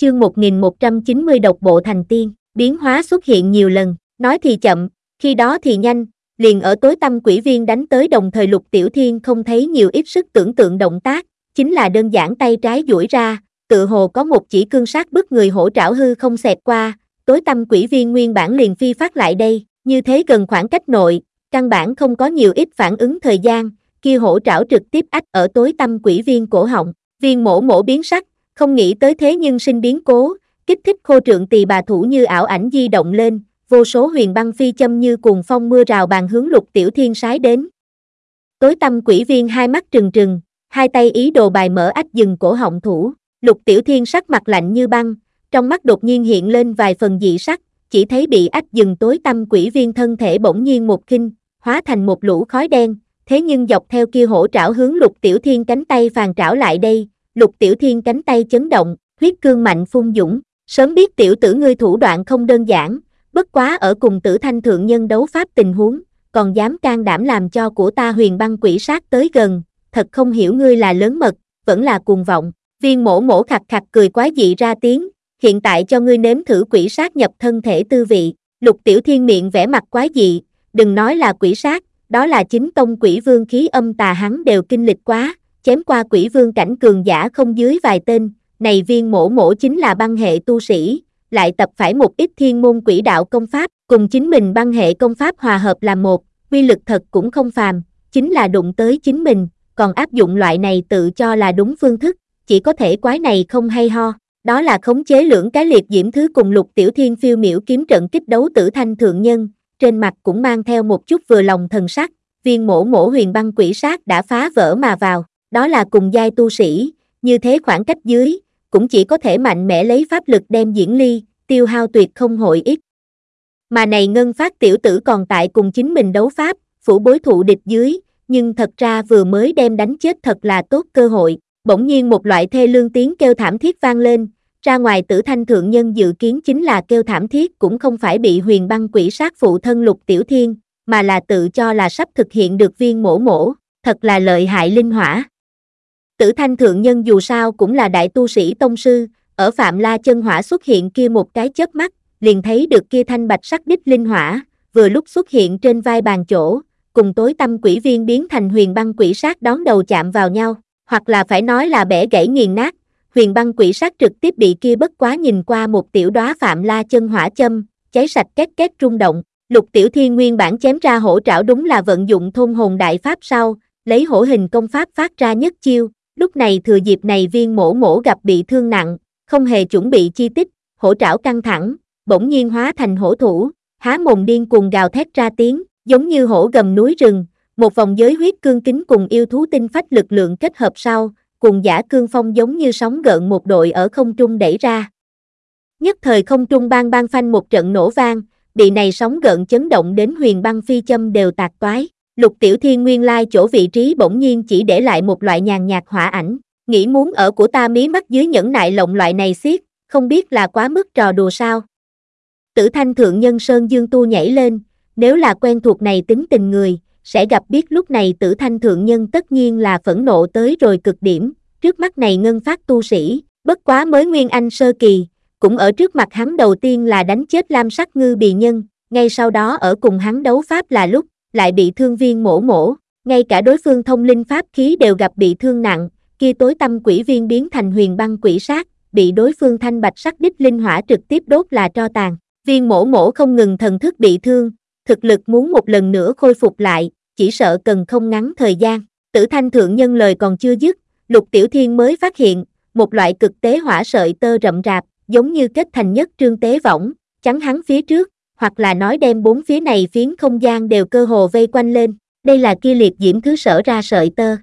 chương 1190 độc bộ thành tiên, biến hóa xuất hiện nhiều lần, nói thì chậm, khi đó thì nhanh, liền ở tối tâm quỷ viên đánh tới đồng thời lục tiểu thiên không thấy nhiều ít sức tưởng tượng động tác, chính là đơn giản tay trái duỗi ra, tự hồ có một chỉ cương sát bức người hỗ trảo hư không xẹt qua, tối tâm quỷ viên nguyên bản liền phi phát lại đây, như thế gần khoảng cách nội, căn bản không có nhiều ít phản ứng thời gian, kia hổ trảo trực tiếp ách ở tối tâm quỷ viên cổ họng, viên mổ mổ biến sắc, không nghĩ tới thế nhưng sinh biến cố, kích thích khô trượng tỳ bà thủ như ảo ảnh di động lên, vô số huyền băng phi châm như cuồng phong mưa rào bàn hướng lục tiểu thiên sái đến. Tối tâm quỷ viên hai mắt trừng trừng, hai tay ý đồ bài mở ách dừng cổ họng thủ, lục tiểu thiên sắc mặt lạnh như băng, trong mắt đột nhiên hiện lên vài phần dị sắc, chỉ thấy bị ách dừng tối tâm quỷ viên thân thể bỗng nhiên một kinh, hóa thành một lũ khói đen, thế nhưng dọc theo kia hổ trảo hướng lục tiểu thiên cánh tay phàn trảo lại đây, lục tiểu thiên cánh tay chấn động, huyết cương mạnh phun dũng, sớm biết tiểu tử ngươi thủ đoạn không đơn giản, bất quá ở cùng tử thanh thượng nhân đấu pháp tình huống, còn dám can đảm làm cho của ta huyền băng quỷ sát tới gần, thật không hiểu ngươi là lớn mật, vẫn là cuồng vọng, viên mổ mổ khặt khặt cười quái dị ra tiếng, hiện tại cho ngươi nếm thử quỷ sát nhập thân thể tư vị, lục tiểu thiên miệng vẽ mặt quái dị, đừng nói là quỷ sát, đó là chính tông quỷ vương khí âm tà hắn đều kinh lịch quá, chém qua quỷ vương cảnh cường giả không dưới vài tên, này viên mổ mổ chính là băng hệ tu sĩ, lại tập phải một ít thiên môn quỷ đạo công pháp, cùng chính mình băng hệ công pháp hòa hợp làm một, quy lực thật cũng không phàm, chính là đụng tới chính mình, còn áp dụng loại này tự cho là đúng phương thức, chỉ có thể quái này không hay ho, đó là khống chế lưỡng cái liệt diễm thứ cùng lục tiểu thiên phiêu miểu kiếm trận kích đấu tử thanh thượng nhân, trên mặt cũng mang theo một chút vừa lòng thần sắc, viên mổ mổ huyền băng quỷ sát đã phá vỡ mà vào, đó là cùng giai tu sĩ, như thế khoảng cách dưới, cũng chỉ có thể mạnh mẽ lấy pháp lực đem diễn ly, tiêu hao tuyệt không hội ít. Mà này ngân phát tiểu tử còn tại cùng chính mình đấu pháp, phủ bối thụ địch dưới, nhưng thật ra vừa mới đem đánh chết thật là tốt cơ hội, bỗng nhiên một loại thê lương tiếng kêu thảm thiết vang lên, ra ngoài tử thanh thượng nhân dự kiến chính là kêu thảm thiết cũng không phải bị huyền băng quỷ sát phụ thân lục tiểu thiên, mà là tự cho là sắp thực hiện được viên mổ mổ, thật là lợi hại linh hỏa. Tử thanh thượng nhân dù sao cũng là đại tu sĩ tông sư, ở phạm la chân hỏa xuất hiện kia một cái chớp mắt, liền thấy được kia thanh bạch sắc đích linh hỏa, vừa lúc xuất hiện trên vai bàn chỗ, cùng tối tâm quỷ viên biến thành huyền băng quỷ sát đón đầu chạm vào nhau, hoặc là phải nói là bẻ gãy nghiền nát, huyền băng quỷ sát trực tiếp bị kia bất quá nhìn qua một tiểu đóa phạm la chân hỏa châm, cháy sạch két két rung động, lục tiểu thiên nguyên bản chém ra hổ trảo đúng là vận dụng thôn hồn đại pháp sau, lấy hổ hình công pháp phát ra nhất chiêu, lúc này thừa dịp này viên mổ mổ gặp bị thương nặng, không hề chuẩn bị chi tiết, hổ trảo căng thẳng, bỗng nhiên hóa thành hổ thủ, há mồm điên cuồng gào thét ra tiếng, giống như hổ gầm núi rừng, một vòng giới huyết cương kính cùng yêu thú tinh phách lực lượng kết hợp sau, cùng giả cương phong giống như sóng gợn một đội ở không trung đẩy ra. Nhất thời không trung bang bang phanh một trận nổ vang, bị này sóng gợn chấn động đến huyền băng phi châm đều tạc toái. Lục tiểu thiên nguyên lai chỗ vị trí bỗng nhiên chỉ để lại một loại nhàn nhạt hỏa ảnh, nghĩ muốn ở của ta mí mắt dưới nhẫn nại lộng loại này xiết, không biết là quá mức trò đùa sao. Tử thanh thượng nhân Sơn Dương Tu nhảy lên, nếu là quen thuộc này tính tình người, sẽ gặp biết lúc này tử thanh thượng nhân tất nhiên là phẫn nộ tới rồi cực điểm, trước mắt này ngân phát tu sĩ, bất quá mới nguyên anh sơ kỳ, cũng ở trước mặt hắn đầu tiên là đánh chết lam sắc ngư bì nhân, ngay sau đó ở cùng hắn đấu pháp là lúc, lại bị thương viên mổ mổ, ngay cả đối phương thông linh pháp khí đều gặp bị thương nặng, kia tối tâm quỷ viên biến thành huyền băng quỷ sát, bị đối phương thanh bạch sắc đích linh hỏa trực tiếp đốt là tro tàn. Viên mổ mổ không ngừng thần thức bị thương, thực lực muốn một lần nữa khôi phục lại, chỉ sợ cần không ngắn thời gian. Tử thanh thượng nhân lời còn chưa dứt, lục tiểu thiên mới phát hiện, một loại cực tế hỏa sợi tơ rậm rạp, giống như kết thành nhất trương tế võng, chắn hắn phía trước, hoặc là nói đem bốn phía này phiến không gian đều cơ hồ vây quanh lên, đây là kia liệt diễm thứ sở ra sợi tơ.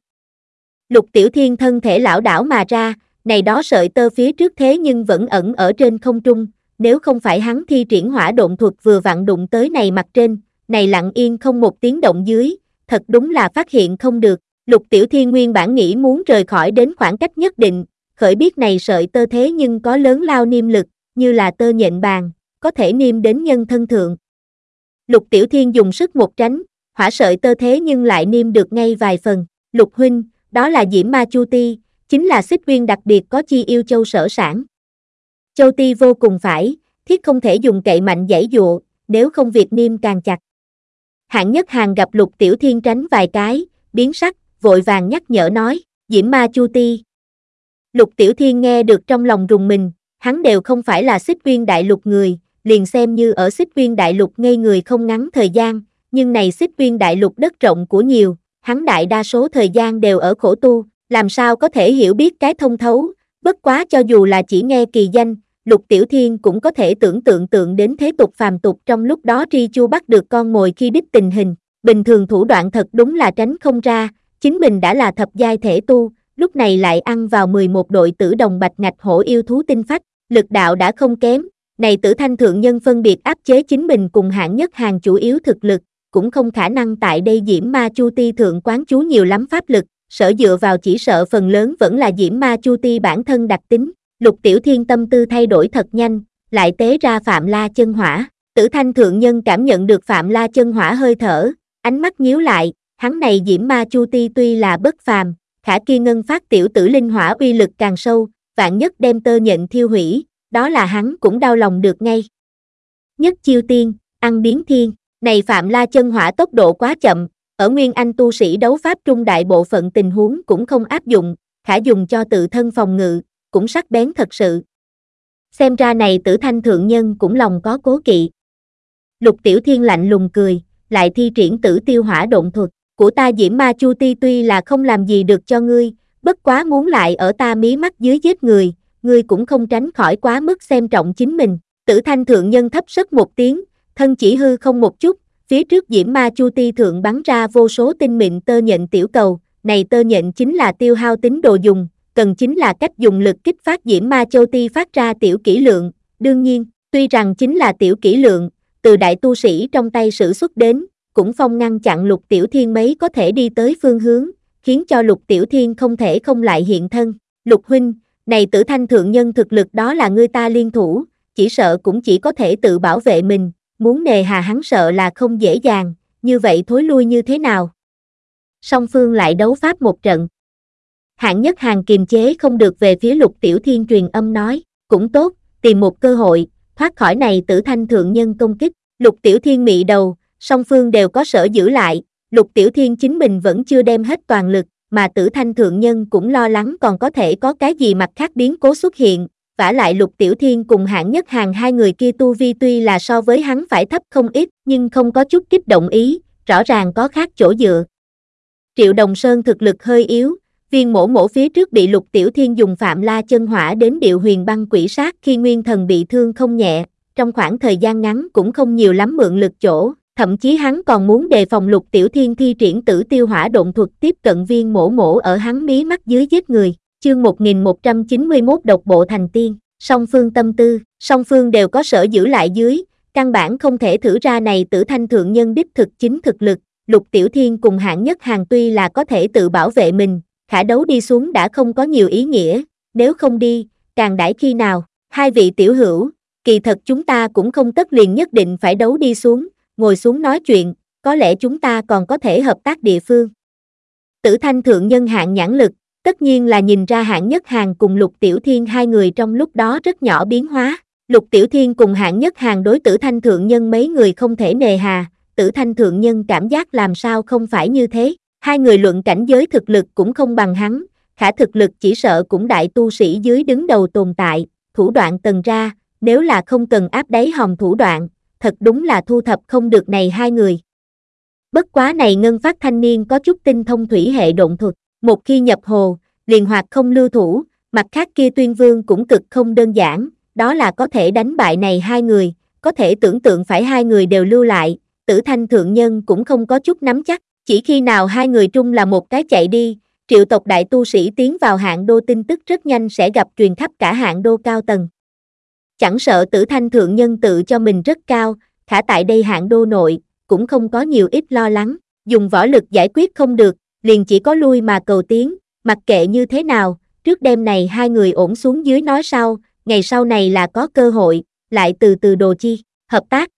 Lục tiểu thiên thân thể lão đảo mà ra, này đó sợi tơ phía trước thế nhưng vẫn ẩn ở trên không trung, nếu không phải hắn thi triển hỏa độn thuật vừa vặn đụng tới này mặt trên, này lặng yên không một tiếng động dưới, thật đúng là phát hiện không được, lục tiểu thiên nguyên bản nghĩ muốn rời khỏi đến khoảng cách nhất định, khởi biết này sợi tơ thế nhưng có lớn lao niêm lực, như là tơ nhện bàn, có thể niêm đến nhân thân thượng. Lục tiểu thiên dùng sức một tránh, hỏa sợi tơ thế nhưng lại niêm được ngay vài phần, lục huynh, đó là diễm ma chu ti, chính là xích viên đặc biệt có chi yêu châu sở sản. Châu Ti vô cùng phải, thiết không thể dùng cậy mạnh giải dụa, nếu không việc niêm càng chặt. Hạng nhất hàng gặp lục tiểu thiên tránh vài cái, biến sắc, vội vàng nhắc nhở nói, Diễm Ma Chu Ti. Lục tiểu thiên nghe được trong lòng rùng mình, hắn đều không phải là xích viên đại lục người, liền xem như ở xích viên đại lục ngây người không ngắn thời gian, nhưng này xích viên đại lục đất rộng của nhiều, hắn đại đa số thời gian đều ở khổ tu, làm sao có thể hiểu biết cái thông thấu, bất quá cho dù là chỉ nghe kỳ danh, Lục Tiểu Thiên cũng có thể tưởng tượng tượng đến thế tục phàm tục trong lúc đó Tri Chu bắt được con mồi khi đích tình hình, bình thường thủ đoạn thật đúng là tránh không ra, chính mình đã là thập giai thể tu, lúc này lại ăn vào 11 đội tử đồng bạch ngạch hổ yêu thú tinh phách, lực đạo đã không kém, này tử thanh thượng nhân phân biệt áp chế chính mình cùng hạng nhất hàng chủ yếu thực lực, cũng không khả năng tại đây diễm ma chu ti thượng quán chú nhiều lắm pháp lực, sở dựa vào chỉ sợ phần lớn vẫn là diễm ma chu ti bản thân đặc tính, lục tiểu thiên tâm tư thay đổi thật nhanh, lại tế ra phạm la chân hỏa, tử thanh thượng nhân cảm nhận được phạm la chân hỏa hơi thở, ánh mắt nhíu lại, hắn này diễm ma chu ti tuy là bất phàm, khả kia ngân phát tiểu tử linh hỏa uy lực càng sâu, vạn nhất đem tơ nhận thiêu hủy, đó là hắn cũng đau lòng được ngay. Nhất chiêu tiên, ăn biến thiên, này Phạm La chân hỏa tốc độ quá chậm, ở Nguyên Anh tu sĩ đấu pháp trung đại bộ phận tình huống cũng không áp dụng, khả dùng cho tự thân phòng ngự, cũng sắc bén thật sự. Xem ra này tử thanh thượng nhân cũng lòng có cố kỵ. Lục tiểu thiên lạnh lùng cười, lại thi triển tử tiêu hỏa động thuật, của ta diễm ma chu ti tuy là không làm gì được cho ngươi, bất quá muốn lại ở ta mí mắt dưới giết người, ngươi cũng không tránh khỏi quá mức xem trọng chính mình. Tử thanh thượng nhân thấp sức một tiếng, thân chỉ hư không một chút, phía trước diễm ma chu ti thượng bắn ra vô số tinh mịn tơ nhện tiểu cầu, này tơ nhện chính là tiêu hao tính đồ dùng, cần chính là cách dùng lực kích phát diễm ma châu ti phát ra tiểu kỹ lượng, đương nhiên, tuy rằng chính là tiểu kỹ lượng, từ đại tu sĩ trong tay sử xuất đến, cũng phong ngăn chặn lục tiểu thiên mấy có thể đi tới phương hướng, khiến cho lục tiểu thiên không thể không lại hiện thân. Lục huynh, này tử thanh thượng nhân thực lực đó là ngươi ta liên thủ, chỉ sợ cũng chỉ có thể tự bảo vệ mình, muốn nề hà hắn sợ là không dễ dàng, như vậy thối lui như thế nào? Song phương lại đấu pháp một trận. Hạng nhất hàng kiềm chế không được về phía lục tiểu thiên truyền âm nói, cũng tốt, tìm một cơ hội, thoát khỏi này tử thanh thượng nhân công kích, lục tiểu thiên mị đầu, song phương đều có sở giữ lại, lục tiểu thiên chính mình vẫn chưa đem hết toàn lực, mà tử thanh thượng nhân cũng lo lắng còn có thể có cái gì mặt khác biến cố xuất hiện, vả lại lục tiểu thiên cùng hạng nhất hàng hai người kia tu vi tuy là so với hắn phải thấp không ít, nhưng không có chút kích động ý, rõ ràng có khác chỗ dựa. Triệu Đồng Sơn thực lực hơi yếu, viên mổ mổ phía trước bị lục tiểu thiên dùng phạm la chân hỏa đến điệu huyền băng quỷ sát khi nguyên thần bị thương không nhẹ, trong khoảng thời gian ngắn cũng không nhiều lắm mượn lực chỗ, thậm chí hắn còn muốn đề phòng lục tiểu thiên thi triển tử tiêu hỏa Động thuật tiếp cận viên mổ mổ ở hắn mí mắt dưới giết người, chương 1191 độc bộ thành tiên, song phương tâm tư, song phương đều có sở giữ lại dưới, căn bản không thể thử ra này tử thanh thượng nhân đích thực chính thực lực, lục tiểu thiên cùng hạng nhất hàng tuy là có thể tự bảo vệ mình, khả đấu đi xuống đã không có nhiều ý nghĩa, nếu không đi, càng đãi khi nào, hai vị tiểu hữu, kỳ thật chúng ta cũng không tất liền nhất định phải đấu đi xuống, ngồi xuống nói chuyện, có lẽ chúng ta còn có thể hợp tác địa phương. Tử thanh thượng nhân hạng nhãn lực, tất nhiên là nhìn ra hạng nhất hàng cùng lục tiểu thiên hai người trong lúc đó rất nhỏ biến hóa. Lục tiểu thiên cùng hạng nhất hàng đối tử thanh thượng nhân mấy người không thể nề hà, tử thanh thượng nhân cảm giác làm sao không phải như thế. Hai người luận cảnh giới thực lực cũng không bằng hắn, khả thực lực chỉ sợ cũng đại tu sĩ dưới đứng đầu tồn tại, thủ đoạn tần ra, nếu là không cần áp đáy hòm thủ đoạn, thật đúng là thu thập không được này hai người. Bất quá này ngân phát thanh niên có chút tinh thông thủy hệ độn thuật, một khi nhập hồ, liền hoạt không lưu thủ, mặt khác kia tuyên vương cũng cực không đơn giản, đó là có thể đánh bại này hai người, có thể tưởng tượng phải hai người đều lưu lại, tử thanh thượng nhân cũng không có chút nắm chắc, chỉ khi nào hai người trung là một cái chạy đi, triệu tộc đại tu sĩ tiến vào hạng đô tin tức rất nhanh sẽ gặp truyền khắp cả hạng đô cao tầng. Chẳng sợ tử thanh thượng nhân tự cho mình rất cao, khả tại đây hạng đô nội, cũng không có nhiều ít lo lắng, dùng võ lực giải quyết không được, liền chỉ có lui mà cầu tiến, mặc kệ như thế nào, trước đêm này hai người ổn xuống dưới nói sau, ngày sau này là có cơ hội, lại từ từ đồ chi, hợp tác.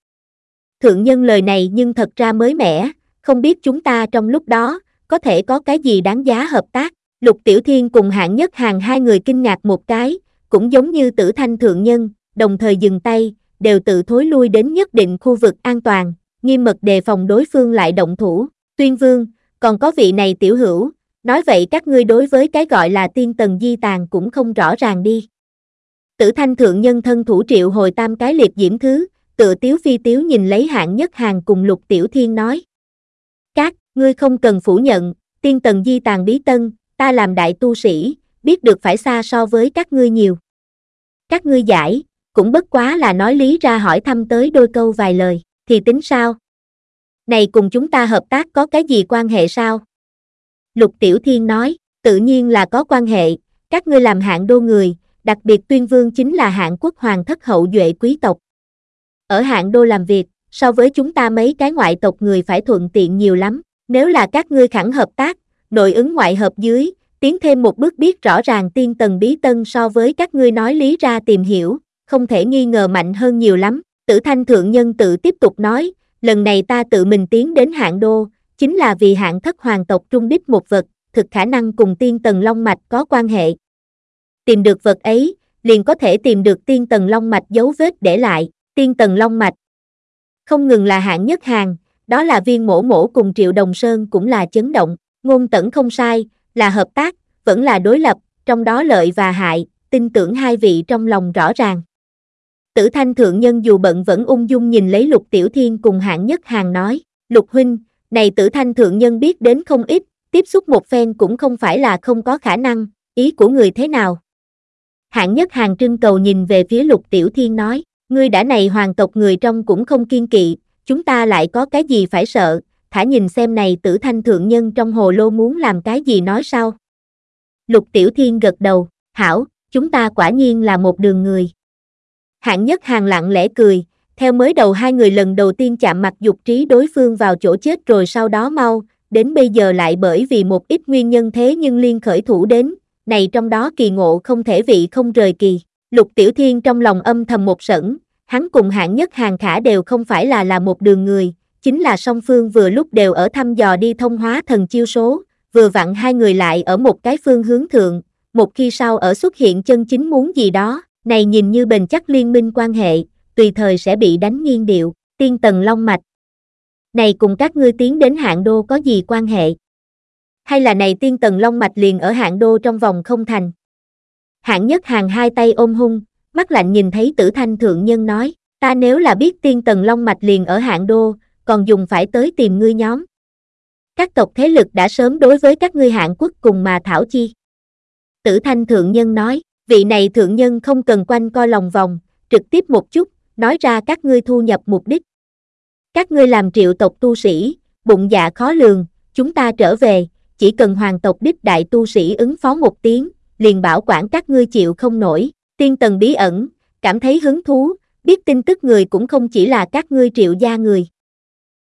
Thượng nhân lời này nhưng thật ra mới mẻ, không biết chúng ta trong lúc đó, có thể có cái gì đáng giá hợp tác. Lục Tiểu Thiên cùng hạng nhất hàng hai người kinh ngạc một cái, cũng giống như tử thanh thượng nhân, đồng thời dừng tay, đều tự thối lui đến nhất định khu vực an toàn, nghiêm mật đề phòng đối phương lại động thủ. Tuyên vương, còn có vị này tiểu hữu, nói vậy các ngươi đối với cái gọi là tiên tần di tàn cũng không rõ ràng đi. Tử thanh thượng nhân thân thủ triệu hồi tam cái liệt diễm thứ, tự tiếu phi tiếu nhìn lấy hạng nhất hàng cùng lục tiểu thiên nói. Các, ngươi không cần phủ nhận, tiên tần di tàn bí tân, ta làm đại tu sĩ, biết được phải xa so với các ngươi nhiều. Các ngươi giải, cũng bất quá là nói lý ra hỏi thăm tới đôi câu vài lời, thì tính sao? Này cùng chúng ta hợp tác có cái gì quan hệ sao? Lục Tiểu Thiên nói, tự nhiên là có quan hệ, các ngươi làm hạng đô người, đặc biệt tuyên vương chính là hạng quốc hoàng thất hậu duệ quý tộc. Ở hạng đô làm việc, so với chúng ta mấy cái ngoại tộc người phải thuận tiện nhiều lắm, nếu là các ngươi khẳng hợp tác, nội ứng ngoại hợp dưới, tiến thêm một bước biết rõ ràng tiên tần bí tân so với các ngươi nói lý ra tìm hiểu, không thể nghi ngờ mạnh hơn nhiều lắm. Tử thanh thượng nhân tự tiếp tục nói, lần này ta tự mình tiến đến hạng đô, chính là vì hạng thất hoàng tộc trung đích một vật, thực khả năng cùng tiên tần long mạch có quan hệ. Tìm được vật ấy, liền có thể tìm được tiên tần long mạch dấu vết để lại, tiên tần long mạch. Không ngừng là hạng nhất hàng, đó là viên mổ mổ cùng triệu đồng sơn cũng là chấn động, ngôn tẩn không sai, là hợp tác, vẫn là đối lập, trong đó lợi và hại, tin tưởng hai vị trong lòng rõ ràng. Tử thanh thượng nhân dù bận vẫn ung dung nhìn lấy lục tiểu thiên cùng hạng nhất hàng nói, lục huynh, này tử thanh thượng nhân biết đến không ít, tiếp xúc một phen cũng không phải là không có khả năng, ý của người thế nào? Hạng nhất hàng trưng cầu nhìn về phía lục tiểu thiên nói, ngươi đã này hoàng tộc người trong cũng không kiên kỵ, chúng ta lại có cái gì phải sợ, thả nhìn xem này tử thanh thượng nhân trong hồ lô muốn làm cái gì nói sao. Lục tiểu thiên gật đầu, hảo, chúng ta quả nhiên là một đường người. Hạng nhất hàng lặng lẽ cười, theo mới đầu hai người lần đầu tiên chạm mặt dục trí đối phương vào chỗ chết rồi sau đó mau, đến bây giờ lại bởi vì một ít nguyên nhân thế nhưng liên khởi thủ đến, này trong đó kỳ ngộ không thể vị không rời kỳ. Lục Tiểu Thiên trong lòng âm thầm một sẩn, hắn cùng hạng nhất hàng khả đều không phải là là một đường người, chính là song phương vừa lúc đều ở thăm dò đi thông hóa thần chiêu số, vừa vặn hai người lại ở một cái phương hướng thượng, một khi sau ở xuất hiện chân chính muốn gì đó, này nhìn như bền chắc liên minh quan hệ, tùy thời sẽ bị đánh nghiêng điệu, tiên tần long mạch. Này cùng các ngươi tiến đến hạng đô có gì quan hệ? Hay là này tiên tần long mạch liền ở hạng đô trong vòng không thành? Hạng nhất hàng hai tay ôm hung, mắt lạnh nhìn thấy tử thanh thượng nhân nói, ta nếu là biết tiên tần long mạch liền ở hạng đô, còn dùng phải tới tìm ngươi nhóm. Các tộc thế lực đã sớm đối với các ngươi hạng quốc cùng mà thảo chi. Tử thanh thượng nhân nói, vị này thượng nhân không cần quanh co lòng vòng, trực tiếp một chút, nói ra các ngươi thu nhập mục đích. Các ngươi làm triệu tộc tu sĩ, bụng dạ khó lường, chúng ta trở về, chỉ cần hoàng tộc đích đại tu sĩ ứng phó một tiếng, liền bảo quản các ngươi chịu không nổi, tiên tần bí ẩn, cảm thấy hứng thú, biết tin tức người cũng không chỉ là các ngươi triệu gia người.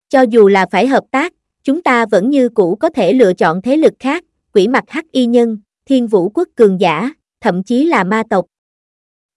Cho dù là phải hợp tác, chúng ta vẫn như cũ có thể lựa chọn thế lực khác, quỷ mặt hắc y nhân, thiên vũ quốc cường giả, thậm chí là ma tộc.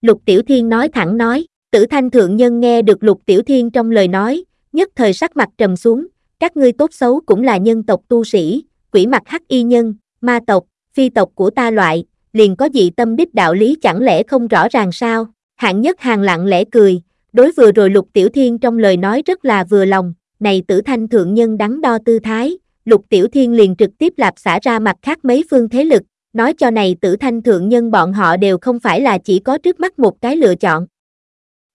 Lục Tiểu Thiên nói thẳng nói, tử thanh thượng nhân nghe được Lục Tiểu Thiên trong lời nói, nhất thời sắc mặt trầm xuống, các ngươi tốt xấu cũng là nhân tộc tu sĩ, quỷ mặt hắc y nhân, ma tộc, phi tộc của ta loại, liền có dị tâm đích đạo lý chẳng lẽ không rõ ràng sao? Hạng nhất hàng lặng lẽ cười, đối vừa rồi Lục Tiểu Thiên trong lời nói rất là vừa lòng, này tử thanh thượng nhân đắn đo tư thái, Lục Tiểu Thiên liền trực tiếp lạp xả ra mặt khác mấy phương thế lực, nói cho này tử thanh thượng nhân bọn họ đều không phải là chỉ có trước mắt một cái lựa chọn.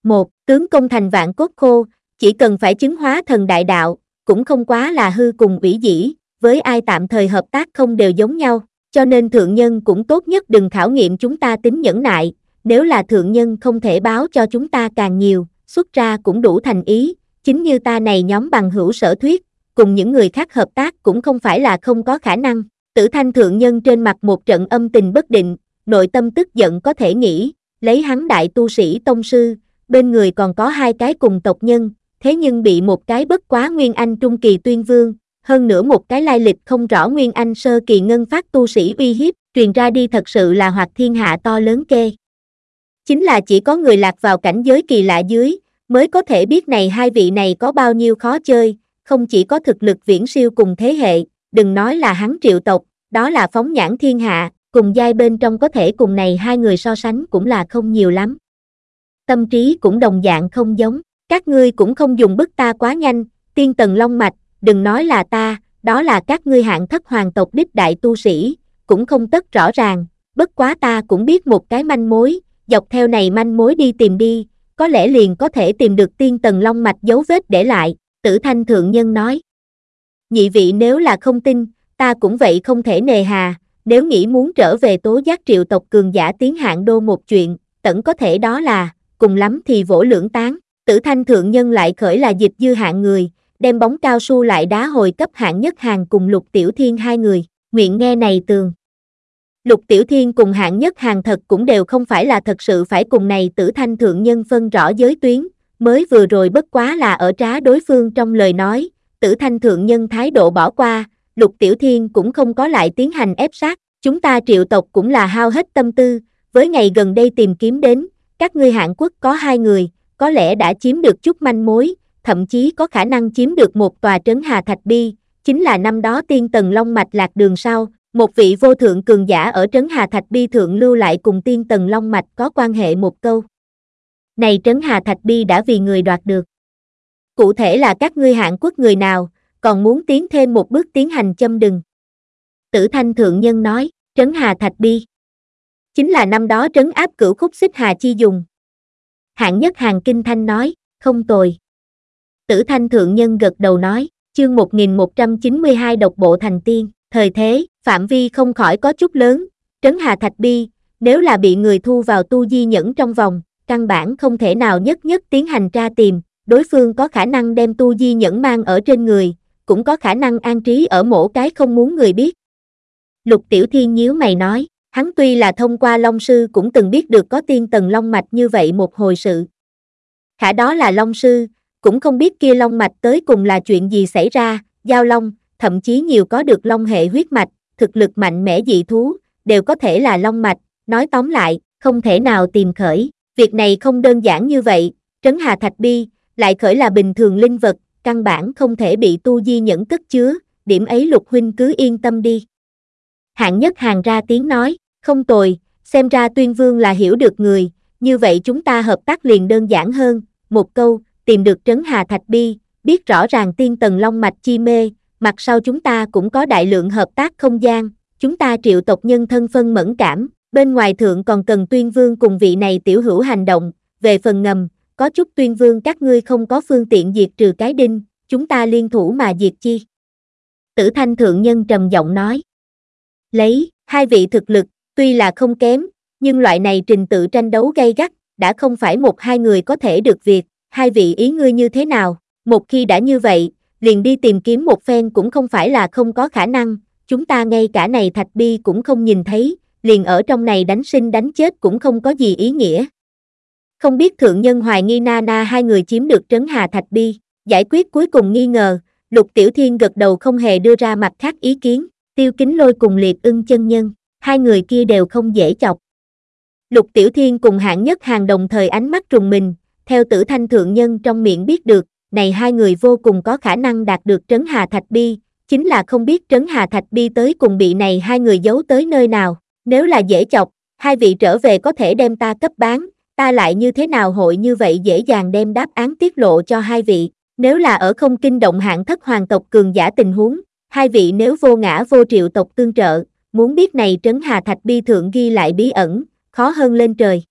Một, tướng công thành vạn cốt khô, chỉ cần phải chứng hóa thần đại đạo, cũng không quá là hư cùng ủy dĩ, với ai tạm thời hợp tác không đều giống nhau, cho nên thượng nhân cũng tốt nhất đừng khảo nghiệm chúng ta tính nhẫn nại, nếu là thượng nhân không thể báo cho chúng ta càng nhiều, xuất ra cũng đủ thành ý, chính như ta này nhóm bằng hữu sở thuyết, cùng những người khác hợp tác cũng không phải là không có khả năng. Tử thanh thượng nhân trên mặt một trận âm tình bất định, nội tâm tức giận có thể nghĩ, lấy hắn đại tu sĩ tông sư, bên người còn có hai cái cùng tộc nhân, thế nhưng bị một cái bất quá Nguyên Anh Trung Kỳ tuyên vương, hơn nữa một cái lai lịch không rõ Nguyên Anh sơ kỳ ngân phát tu sĩ uy hiếp, truyền ra đi thật sự là hoạt thiên hạ to lớn kê. Chính là chỉ có người lạc vào cảnh giới kỳ lạ dưới, mới có thể biết này hai vị này có bao nhiêu khó chơi, không chỉ có thực lực viễn siêu cùng thế hệ, đừng nói là hắn triệu tộc, đó là phóng nhãn thiên hạ, cùng giai bên trong có thể cùng này hai người so sánh cũng là không nhiều lắm. Tâm trí cũng đồng dạng không giống, các ngươi cũng không dùng bức ta quá nhanh, tiên tần long mạch, đừng nói là ta, đó là các ngươi hạng thất hoàng tộc đích đại tu sĩ, cũng không tất rõ ràng, bất quá ta cũng biết một cái manh mối, dọc theo này manh mối đi tìm đi, có lẽ liền có thể tìm được tiên tần long mạch dấu vết để lại, tử thanh thượng nhân nói. Nhị vị nếu là không tin, ta cũng vậy không thể nề hà, nếu nghĩ muốn trở về tố giác triệu tộc cường giả tiến hạng đô một chuyện, tận có thể đó là, cùng lắm thì vỗ lưỡng tán, tử thanh thượng nhân lại khởi là dịch dư hạng người, đem bóng cao su lại đá hồi cấp hạng nhất hàng cùng lục tiểu thiên hai người, nguyện nghe này tường. Lục Tiểu Thiên cùng hạng nhất hàng thật cũng đều không phải là thật sự phải cùng này tử thanh thượng nhân phân rõ giới tuyến, mới vừa rồi bất quá là ở trá đối phương trong lời nói, tử thanh thượng nhân thái độ bỏ qua, Lục Tiểu Thiên cũng không có lại tiến hành ép sát, chúng ta triệu tộc cũng là hao hết tâm tư, với ngày gần đây tìm kiếm đến, các ngươi hạng quốc có hai người, có lẽ đã chiếm được chút manh mối, thậm chí có khả năng chiếm được một tòa trấn Hà Thạch Bi, chính là năm đó tiên tần Long Mạch lạc đường sau, một vị vô thượng cường giả ở trấn Hà Thạch Bi thượng lưu lại cùng tiên tần Long Mạch có quan hệ một câu. Này trấn Hà Thạch Bi đã vì người đoạt được. Cụ thể là các ngươi hạng quốc người nào, còn muốn tiến thêm một bước tiến hành châm đừng. Tử Thanh Thượng Nhân nói, trấn Hà Thạch Bi. Chính là năm đó trấn áp cửu khúc xích Hà Chi dùng. Hạng nhất hàng kinh thanh nói, không tồi. Tử Thanh Thượng Nhân gật đầu nói, chương 1192 độc bộ thành tiên, thời thế, phạm vi không khỏi có chút lớn, trấn Hà Thạch Bi, nếu là bị người thu vào tu di nhẫn trong vòng, căn bản không thể nào nhất nhất tiến hành tra tìm, đối phương có khả năng đem tu di nhẫn mang ở trên người, cũng có khả năng an trí ở mổ cái không muốn người biết. Lục Tiểu Thiên nhíu mày nói, hắn tuy là thông qua Long Sư cũng từng biết được có tiên tần Long Mạch như vậy một hồi sự. Khả đó là Long Sư, cũng không biết kia Long Mạch tới cùng là chuyện gì xảy ra, Giao Long, thậm chí nhiều có được Long hệ huyết mạch, thực lực mạnh mẽ dị thú, đều có thể là Long Mạch, nói tóm lại, không thể nào tìm khởi, việc này không đơn giản như vậy, Trấn Hà Thạch Bi, lại khởi là bình thường linh vật, căn bản không thể bị tu di nhẫn cất chứa, điểm ấy lục huynh cứ yên tâm đi. Hạng nhất hàng ra tiếng nói, không tồi, xem ra tuyên vương là hiểu được người, như vậy chúng ta hợp tác liền đơn giản hơn, một câu, tìm được trấn hà thạch bi, biết rõ ràng tiên tần long mạch chi mê, mặt sau chúng ta cũng có đại lượng hợp tác không gian, chúng ta triệu tộc nhân thân phân mẫn cảm, bên ngoài thượng còn cần tuyên vương cùng vị này tiểu hữu hành động, về phần ngầm, có chút tuyên vương các ngươi không có phương tiện diệt trừ cái đinh, chúng ta liên thủ mà diệt chi. Tử thanh thượng nhân trầm giọng nói. Lấy, hai vị thực lực, tuy là không kém, nhưng loại này trình tự tranh đấu gay gắt, đã không phải một hai người có thể được việc, hai vị ý ngươi như thế nào, một khi đã như vậy, liền đi tìm kiếm một phen cũng không phải là không có khả năng, chúng ta ngay cả này thạch bi cũng không nhìn thấy, liền ở trong này đánh sinh đánh chết cũng không có gì ý nghĩa. Không biết thượng nhân hoài nghi na na hai người chiếm được trấn hà thạch bi, giải quyết cuối cùng nghi ngờ, lục tiểu thiên gật đầu không hề đưa ra mặt khác ý kiến, tiêu kính lôi cùng liệt ưng chân nhân, hai người kia đều không dễ chọc. Lục tiểu thiên cùng hạng nhất hàng đồng thời ánh mắt trùng mình, theo tử thanh thượng nhân trong miệng biết được, này hai người vô cùng có khả năng đạt được trấn hà thạch bi, chính là không biết trấn hà thạch bi tới cùng bị này hai người giấu tới nơi nào, nếu là dễ chọc, hai vị trở về có thể đem ta cấp bán, ta lại như thế nào hội như vậy dễ dàng đem đáp án tiết lộ cho hai vị, nếu là ở không kinh động hạng thất hoàng tộc cường giả tình huống, hai vị nếu vô ngã vô triệu tộc tương trợ, muốn biết này trấn hà thạch bi thượng ghi lại bí ẩn, khó hơn lên trời.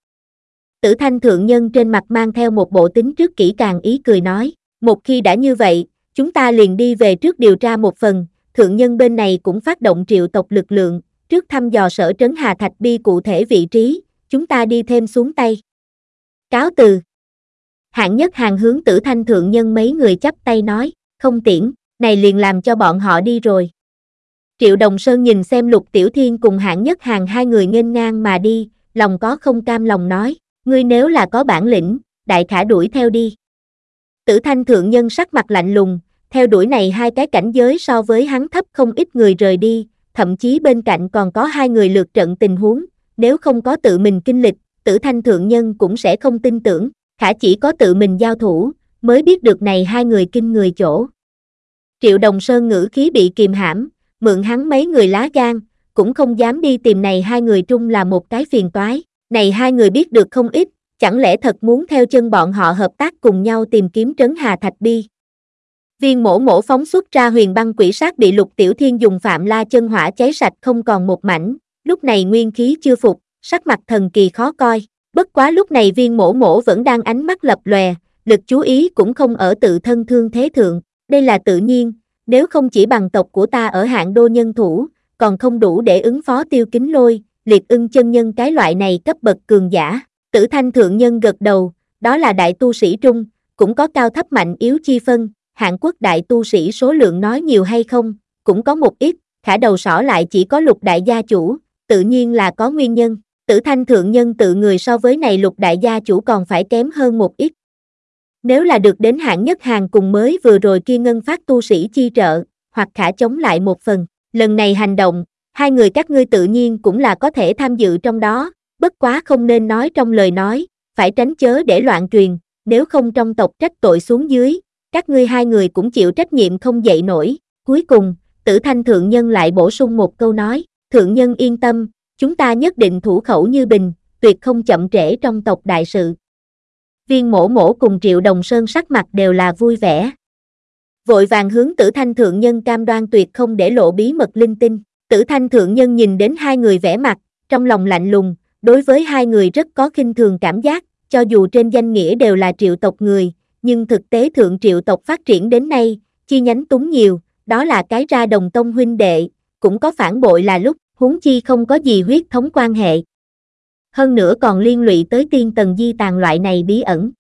Tử thanh thượng nhân trên mặt mang theo một bộ tính trước kỹ càng ý cười nói, một khi đã như vậy, chúng ta liền đi về trước điều tra một phần, thượng nhân bên này cũng phát động triệu tộc lực lượng, trước thăm dò sở trấn Hà Thạch Bi cụ thể vị trí, chúng ta đi thêm xuống tay. Cáo từ. Hạng nhất hàng hướng tử thanh thượng nhân mấy người chấp tay nói, không tiễn, này liền làm cho bọn họ đi rồi. Triệu Đồng Sơn nhìn xem Lục Tiểu Thiên cùng hạng nhất hàng hai người nghênh ngang mà đi, lòng có không cam lòng nói, ngươi nếu là có bản lĩnh, đại khả đuổi theo đi. Tử thanh thượng nhân sắc mặt lạnh lùng, theo đuổi này hai cái cảnh giới so với hắn thấp không ít người rời đi, thậm chí bên cạnh còn có hai người lượt trận tình huống, nếu không có tự mình kinh lịch, tử thanh thượng nhân cũng sẽ không tin tưởng, khả chỉ có tự mình giao thủ, mới biết được này hai người kinh người chỗ. Triệu Đồng Sơn ngữ khí bị kìm hãm, mượn hắn mấy người lá gan, cũng không dám đi tìm này hai người trung là một cái phiền toái. Này hai người biết được không ít, chẳng lẽ thật muốn theo chân bọn họ hợp tác cùng nhau tìm kiếm trấn Hà Thạch Bi. Viên mổ mổ phóng xuất ra huyền băng quỷ sát bị lục tiểu thiên dùng phạm la chân hỏa cháy sạch không còn một mảnh, lúc này nguyên khí chưa phục, sắc mặt thần kỳ khó coi. Bất quá lúc này viên mổ mổ vẫn đang ánh mắt lập lòe, lực chú ý cũng không ở tự thân thương thế thượng, đây là tự nhiên, nếu không chỉ bằng tộc của ta ở hạng đô nhân thủ, còn không đủ để ứng phó tiêu kính lôi, liệt ưng chân nhân cái loại này cấp bậc cường giả. Tử thanh thượng nhân gật đầu, đó là đại tu sĩ trung, cũng có cao thấp mạnh yếu chi phân, hạng quốc đại tu sĩ số lượng nói nhiều hay không, cũng có một ít, khả đầu sỏ lại chỉ có lục đại gia chủ, tự nhiên là có nguyên nhân. Tử thanh thượng nhân tự người so với này lục đại gia chủ còn phải kém hơn một ít. Nếu là được đến hạng nhất hàng cùng mới vừa rồi kia ngân phát tu sĩ chi trợ, hoặc khả chống lại một phần, lần này hành động, hai người các ngươi tự nhiên cũng là có thể tham dự trong đó, bất quá không nên nói trong lời nói, phải tránh chớ để loạn truyền, nếu không trong tộc trách tội xuống dưới, các ngươi hai người cũng chịu trách nhiệm không dậy nổi. Cuối cùng, tử thanh thượng nhân lại bổ sung một câu nói, thượng nhân yên tâm, chúng ta nhất định thủ khẩu như bình, tuyệt không chậm trễ trong tộc đại sự. Viên mổ mổ cùng triệu đồng sơn sắc mặt đều là vui vẻ. Vội vàng hướng tử thanh thượng nhân cam đoan tuyệt không để lộ bí mật linh tinh. Tử thanh thượng nhân nhìn đến hai người vẻ mặt, trong lòng lạnh lùng, đối với hai người rất có khinh thường cảm giác, cho dù trên danh nghĩa đều là triệu tộc người, nhưng thực tế thượng triệu tộc phát triển đến nay, chi nhánh túng nhiều, đó là cái ra đồng tông huynh đệ, cũng có phản bội là lúc, huống chi không có gì huyết thống quan hệ. Hơn nữa còn liên lụy tới tiên tần di tàn loại này bí ẩn.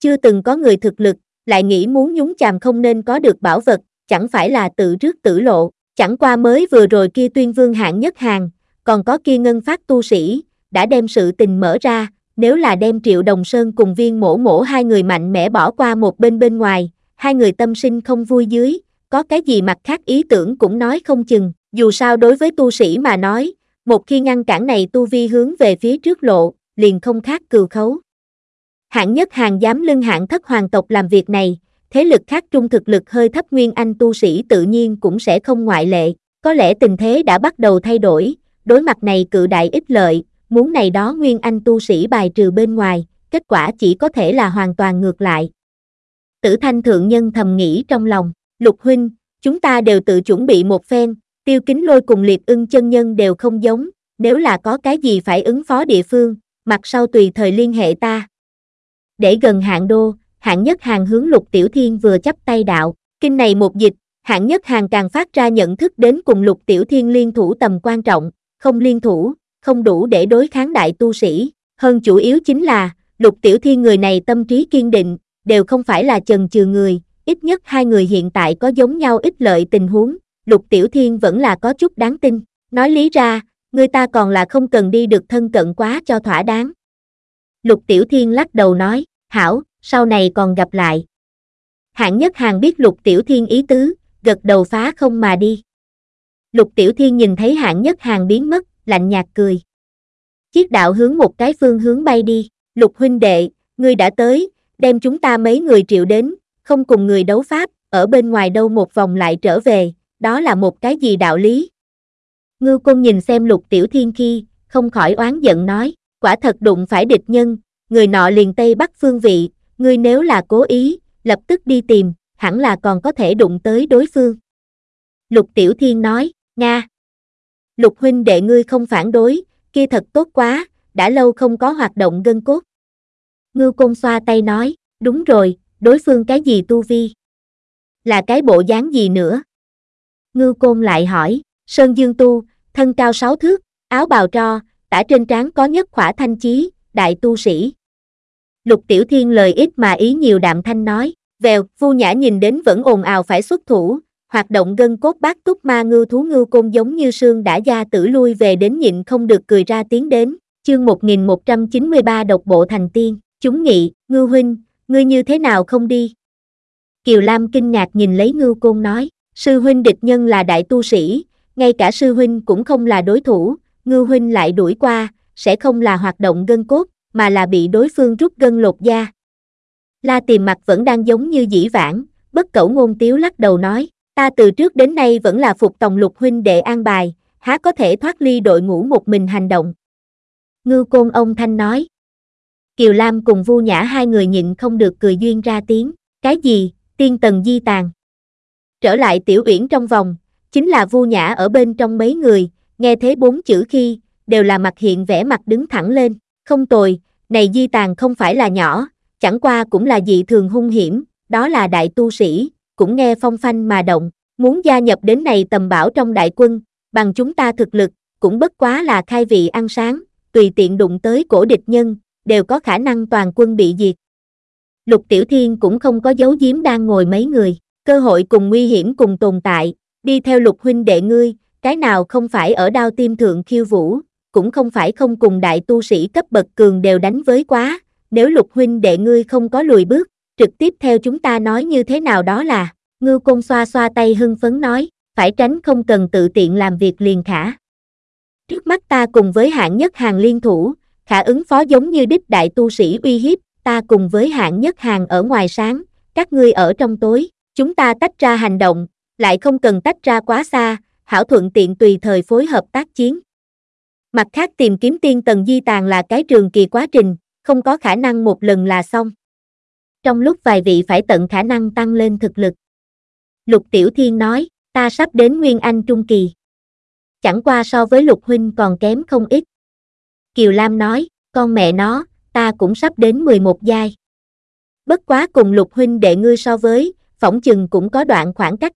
Chưa từng có người thực lực, lại nghĩ muốn nhúng chàm không nên có được bảo vật, chẳng phải là tự rước tử lộ, chẳng qua mới vừa rồi kia tuyên vương hạng nhất hàng, còn có kia ngân phát tu sĩ, đã đem sự tình mở ra, nếu là đem Triệu Đồng Sơn cùng viên mổ mổ hai người mạnh mẽ bỏ qua một bên bên ngoài, hai người tâm sinh không vui dưới, có cái gì mặt khác ý tưởng cũng nói không chừng, dù sao đối với tu sĩ mà nói, một khi ngăn cản này tu vi hướng về phía trước lộ, liền không khác cừu khấu. Hạng nhất hàng dám lưng hạng thất hoàng tộc làm việc này, thế lực khác trung thực lực hơi thấp nguyên anh tu sĩ tự nhiên cũng sẽ không ngoại lệ, có lẽ tình thế đã bắt đầu thay đổi, đối mặt này cự đại ích lợi, muốn này đó nguyên anh tu sĩ bài trừ bên ngoài, kết quả chỉ có thể là hoàn toàn ngược lại. Tử thanh thượng nhân thầm nghĩ trong lòng, lục huynh, chúng ta đều tự chuẩn bị một phen, tiêu kính lôi cùng liệt ưng chân nhân đều không giống, nếu là có cái gì phải ứng phó địa phương, mặt sau tùy thời liên hệ ta. Để gần hạng đô, hạng nhất hàng hướng lục tiểu thiên vừa chấp tay đạo, kinh này một dịch, hạng nhất hàng càng phát ra nhận thức đến cùng lục tiểu thiên liên thủ tầm quan trọng, không liên thủ, không đủ để đối kháng đại tu sĩ, hơn chủ yếu chính là, lục tiểu thiên người này tâm trí kiên định, đều không phải là chần chừ người, ít nhất hai người hiện tại có giống nhau ít lợi tình huống, lục tiểu thiên vẫn là có chút đáng tin, nói lý ra, người ta còn là không cần đi được thân cận quá cho thỏa đáng. Lục tiểu thiên lắc đầu nói, hảo, sau này còn gặp lại. Hạng nhất hàng biết lục tiểu thiên ý tứ, gật đầu phá không mà đi. Lục tiểu thiên nhìn thấy hạng nhất hàng biến mất, lạnh nhạt cười. Chiếc đạo hướng một cái phương hướng bay đi, lục huynh đệ, ngươi đã tới, đem chúng ta mấy người triệu đến, không cùng người đấu pháp, ở bên ngoài đâu một vòng lại trở về, đó là một cái gì đạo lý. Ngư Côn nhìn xem lục tiểu thiên khi, không khỏi oán giận nói, quả thật đụng phải địch nhân, người nọ liền tây bắc phương vị, ngươi nếu là cố ý, lập tức đi tìm, hẳn là còn có thể đụng tới đối phương. Lục tiểu thiên nói, Nga. Lục huynh đệ ngươi không phản đối, kia thật tốt quá, đã lâu không có hoạt động gân cốt. Ngư Côn xoa tay nói, đúng rồi, đối phương cái gì tu vi? Là cái bộ dáng gì nữa? Ngưu Côn lại hỏi, Sơn Dương tu, thân cao sáu thước, áo bào tro, tả trên trán có nhất khỏa thanh chí, đại tu sĩ. Lục Tiểu Thiên lời ít mà ý nhiều đạm thanh nói, vèo, phu nhã nhìn đến vẫn ồn ào phải xuất thủ, hoạt động gân cốt bát túc ma ngư thú ngư côn giống như sương đã gia tử lui về đến nhịn không được cười ra tiếng đến, chương 1193 độc bộ thành tiên, chúng nghị, ngư huynh, ngươi như thế nào không đi? Kiều Lam kinh ngạc nhìn lấy ngư côn nói, sư huynh địch nhân là đại tu sĩ, ngay cả sư huynh cũng không là đối thủ, ngư huynh lại đuổi qua, sẽ không là hoạt động gân cốt, mà là bị đối phương rút gân lột da. La tìm mặt vẫn đang giống như dĩ vãng, bất cẩu ngôn tiếu lắc đầu nói, ta từ trước đến nay vẫn là phục tòng lục huynh đệ an bài, há có thể thoát ly đội ngũ một mình hành động. Ngư Côn ông Thanh nói. Kiều Lam cùng Vu Nhã hai người nhịn không được cười duyên ra tiếng, cái gì, tiên tần di tàn. Trở lại tiểu uyển trong vòng, chính là Vu Nhã ở bên trong mấy người, nghe thế bốn chữ khi, đều là mặt hiện vẻ mặt đứng thẳng lên, không tồi, này di tàn không phải là nhỏ, chẳng qua cũng là dị thường hung hiểm, đó là đại tu sĩ, cũng nghe phong phanh mà động, muốn gia nhập đến này tầm bảo trong đại quân, bằng chúng ta thực lực, cũng bất quá là khai vị ăn sáng, tùy tiện đụng tới cổ địch nhân, đều có khả năng toàn quân bị diệt. Lục Tiểu Thiên cũng không có dấu giếm đang ngồi mấy người, cơ hội cùng nguy hiểm cùng tồn tại, đi theo lục huynh đệ ngươi, cái nào không phải ở đao tim thượng khiêu vũ, cũng không phải không cùng đại tu sĩ cấp bậc cường đều đánh với quá, nếu lục huynh đệ ngươi không có lùi bước, trực tiếp theo chúng ta nói như thế nào đó là, ngư côn xoa xoa tay hưng phấn nói, phải tránh không cần tự tiện làm việc liền khả. Trước mắt ta cùng với hạng nhất hàng liên thủ, khả ứng phó giống như đích đại tu sĩ uy hiếp, ta cùng với hạng nhất hàng ở ngoài sáng, các ngươi ở trong tối, chúng ta tách ra hành động, lại không cần tách ra quá xa, hảo thuận tiện tùy thời phối hợp tác chiến. Mặt khác tìm kiếm tiên tần di tàn là cái trường kỳ quá trình, không có khả năng một lần là xong. Trong lúc vài vị phải tận khả năng tăng lên thực lực. Lục Tiểu Thiên nói, ta sắp đến Nguyên Anh Trung Kỳ. Chẳng qua so với Lục Huynh còn kém không ít. Kiều Lam nói, con mẹ nó, ta cũng sắp đến 11 giai. Bất quá cùng Lục Huynh đệ ngươi so với, phỏng chừng cũng có đoạn khoảng cách.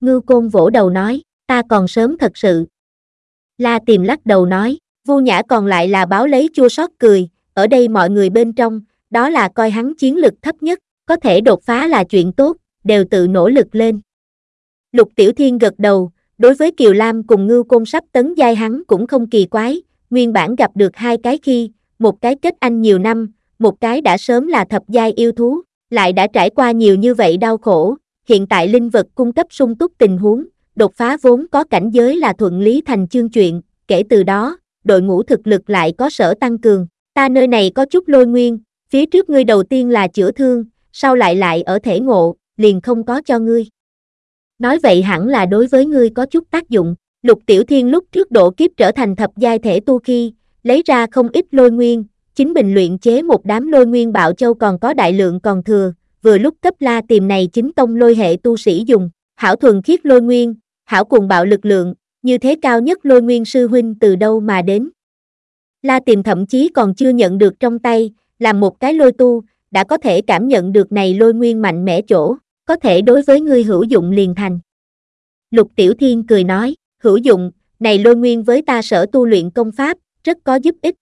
Ngưu Côn vỗ đầu nói, ta còn sớm thật sự. La tìm lắc đầu nói, Vu Nhã còn lại là báo lấy chua sót cười, ở đây mọi người bên trong, đó là coi hắn chiến lực thấp nhất, có thể đột phá là chuyện tốt, đều tự nỗ lực lên. Lục Tiểu Thiên gật đầu, đối với Kiều Lam cùng Ngưu Côn sắp tấn giai hắn cũng không kỳ quái, nguyên bản gặp được hai cái khi, một cái kết anh nhiều năm, một cái đã sớm là thập giai yêu thú, lại đã trải qua nhiều như vậy đau khổ, hiện tại linh vật cung cấp sung túc tình huống, đột phá vốn có cảnh giới là thuận lý thành chương chuyện, kể từ đó, đội ngũ thực lực lại có sở tăng cường, ta nơi này có chút lôi nguyên, phía trước ngươi đầu tiên là chữa thương, sau lại lại ở thể ngộ, liền không có cho ngươi. Nói vậy hẳn là đối với ngươi có chút tác dụng, lục tiểu thiên lúc trước độ kiếp trở thành thập giai thể tu khi, lấy ra không ít lôi nguyên, chính bình luyện chế một đám lôi nguyên bạo châu còn có đại lượng còn thừa, vừa lúc cấp la tìm này chính tông lôi hệ tu sĩ dùng, hảo thuần khiết lôi nguyên, hảo cuồng bạo lực lượng, như thế cao nhất lôi nguyên sư huynh từ đâu mà đến. La tìm thậm chí còn chưa nhận được trong tay, làm một cái lôi tu, đã có thể cảm nhận được này lôi nguyên mạnh mẽ chỗ, có thể đối với ngươi hữu dụng liền thành. Lục Tiểu Thiên cười nói, hữu dụng, này lôi nguyên với ta sở tu luyện công pháp, rất có giúp ích.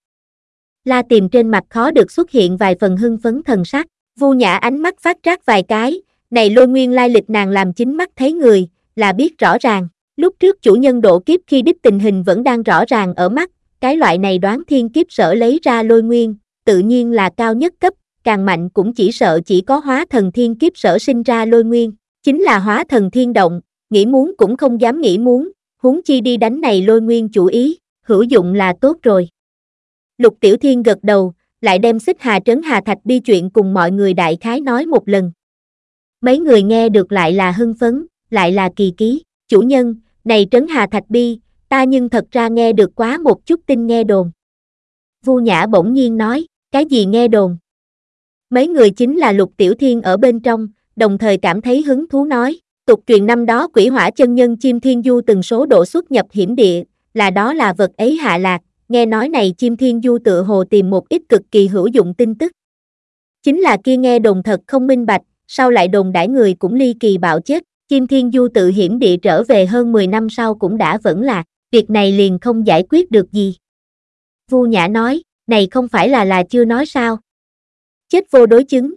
La tìm trên mặt khó được xuất hiện vài phần hưng phấn thần sắc, vu nhã ánh mắt phát rác vài cái, này lôi nguyên lai lịch nàng làm chính mắt thấy người, là biết rõ ràng, lúc trước chủ nhân độ kiếp khi đích tình hình vẫn đang rõ ràng ở mắt, cái loại này đoán thiên kiếp sở lấy ra lôi nguyên, tự nhiên là cao nhất cấp, càng mạnh cũng chỉ sợ chỉ có hóa thần thiên kiếp sở sinh ra lôi nguyên, chính là hóa thần thiên động, nghĩ muốn cũng không dám nghĩ muốn, huống chi đi đánh này lôi nguyên chủ ý, hữu dụng là tốt rồi. Lục Tiểu Thiên gật đầu, lại đem xích hà trấn hà thạch bi chuyện cùng mọi người đại khái nói một lần. Mấy người nghe được lại là hưng phấn, lại là kỳ ký, chủ nhân, này trấn hà thạch bi, ta nhưng thật ra nghe được quá một chút tin nghe đồn. Vu Nhã bỗng nhiên nói, cái gì nghe đồn? Mấy người chính là lục tiểu thiên ở bên trong, đồng thời cảm thấy hứng thú nói, tục truyền năm đó quỷ hỏa chân nhân chim thiên du từng số độ xuất nhập hiểm địa, là đó là vật ấy hạ lạc, nghe nói này chim thiên du tựa hồ tìm một ít cực kỳ hữu dụng tin tức. Chính là kia nghe đồn thật không minh bạch, sau lại đồn đãi người cũng ly kỳ bạo chết, chim thiên du tự hiểm địa trở về hơn 10 năm sau cũng đã vẫn lạc, việc này liền không giải quyết được gì. Vu Nhã nói, này không phải là là chưa nói sao. Chết vô đối chứng.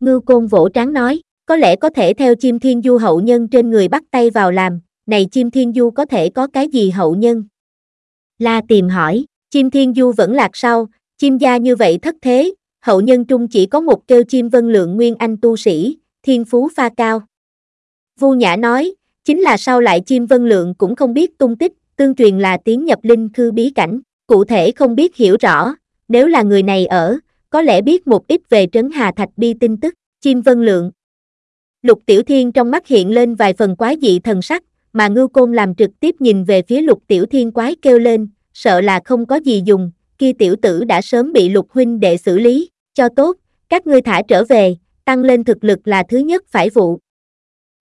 Ngưu Côn vỗ tráng nói, có lẽ có thể theo chim thiên du hậu nhân trên người bắt tay vào làm, này chim thiên du có thể có cái gì hậu nhân? La tìm hỏi, chim thiên du vẫn lạc sau, chim gia như vậy thất thế, hậu nhân trung chỉ có một kêu chim vân lượng nguyên anh tu sĩ, thiên phú pha cao. Vu Nhã nói, chính là sau lại chim vân lượng cũng không biết tung tích, tương truyền là tiến nhập linh khư bí cảnh, cụ thể không biết hiểu rõ, nếu là người này ở, có lẽ biết một ít về trấn Hà Thạch Bi tin tức, chim vân lượng. Lục Tiểu Thiên trong mắt hiện lên vài phần quái dị thần sắc, mà ngưu côn làm trực tiếp nhìn về phía lục tiểu thiên quái kêu lên, sợ là không có gì dùng, kia tiểu tử đã sớm bị lục huynh đệ xử lý, cho tốt, các ngươi thả trở về, tăng lên thực lực là thứ nhất phải vụ.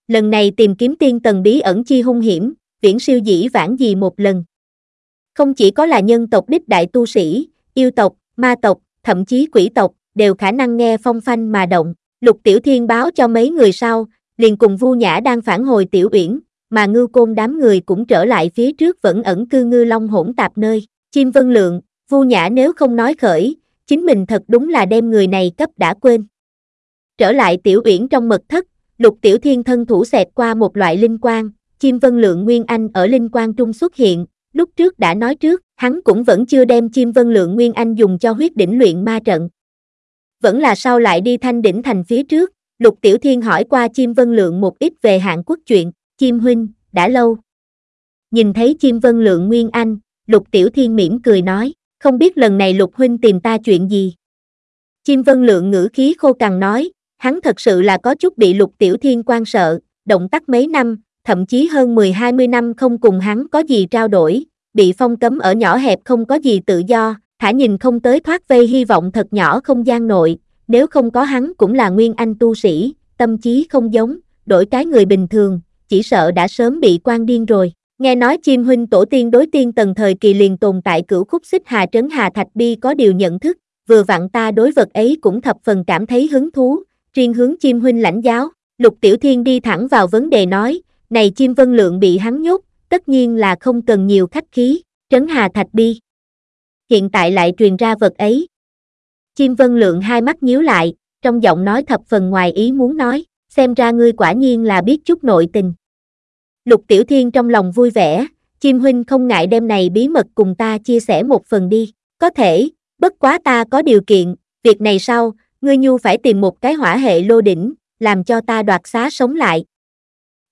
Lần này tìm kiếm tiên tần bí ẩn chi hung hiểm, viễn siêu dĩ vãng gì một lần. Không chỉ có là nhân tộc đích đại tu sĩ, yêu tộc, ma tộc, thậm chí quỷ tộc, đều khả năng nghe phong phanh mà động. Lục Tiểu Thiên báo cho mấy người sau, liền cùng Vu Nhã đang phản hồi Tiểu Uyển, mà ngư côn đám người cũng trở lại phía trước vẫn ẩn cư ngư long hỗn tạp nơi. Chim Vân Lượng, Vu Nhã nếu không nói khởi, chính mình thật đúng là đem người này cấp đã quên. Trở lại Tiểu Uyển trong mật thất, Lục Tiểu Thiên thân thủ xẹt qua một loại linh quang, chim Vân Lượng Nguyên Anh ở linh quang trung xuất hiện, lúc trước đã nói trước, hắn cũng vẫn chưa đem chim Vân Lượng Nguyên Anh dùng cho huyết đỉnh luyện ma trận. Vẫn là sau lại đi thanh đỉnh thành phía trước, Lục Tiểu Thiên hỏi qua chim Vân Lượng một ít về hạng quốc chuyện, chim huynh, đã lâu. Nhìn thấy chim Vân Lượng Nguyên Anh, Lục Tiểu Thiên mỉm cười nói, không biết lần này Lục huynh tìm ta chuyện gì. Chim Vân Lượng ngữ khí khô cằn nói, hắn thật sự là có chút bị Lục Tiểu Thiên quan sợ, động tác mấy năm, thậm chí hơn 10-20 năm không cùng hắn có gì trao đổi, bị phong cấm ở nhỏ hẹp không có gì tự do, thả nhìn không tới thoát vây hy vọng thật nhỏ không gian nội, nếu không có hắn cũng là nguyên anh tu sĩ, tâm trí không giống, đổi cái người bình thường, chỉ sợ đã sớm bị quan điên rồi. Nghe nói chim huynh tổ tiên đối tiên tần thời kỳ liền tồn tại cửu khúc xích hà trấn hà thạch bi có điều nhận thức, vừa vặn ta đối vật ấy cũng thập phần cảm thấy hứng thú, riêng hướng chim huynh lãnh giáo, lục tiểu thiên đi thẳng vào vấn đề nói, này chim vân lượng bị hắn nhốt, tất nhiên là không cần nhiều khách khí, trấn hà thạch bi. Hiện tại lại truyền ra vật ấy. Chim vân lượng hai mắt nhíu lại, trong giọng nói thập phần ngoài ý muốn nói, xem ra ngươi quả nhiên là biết chút nội tình. Lục Tiểu Thiên trong lòng vui vẻ, chim huynh không ngại đem này bí mật cùng ta chia sẻ một phần đi, có thể, bất quá ta có điều kiện, việc này sau, ngươi nhu phải tìm một cái hỏa hệ lô đỉnh, làm cho ta đoạt xá sống lại.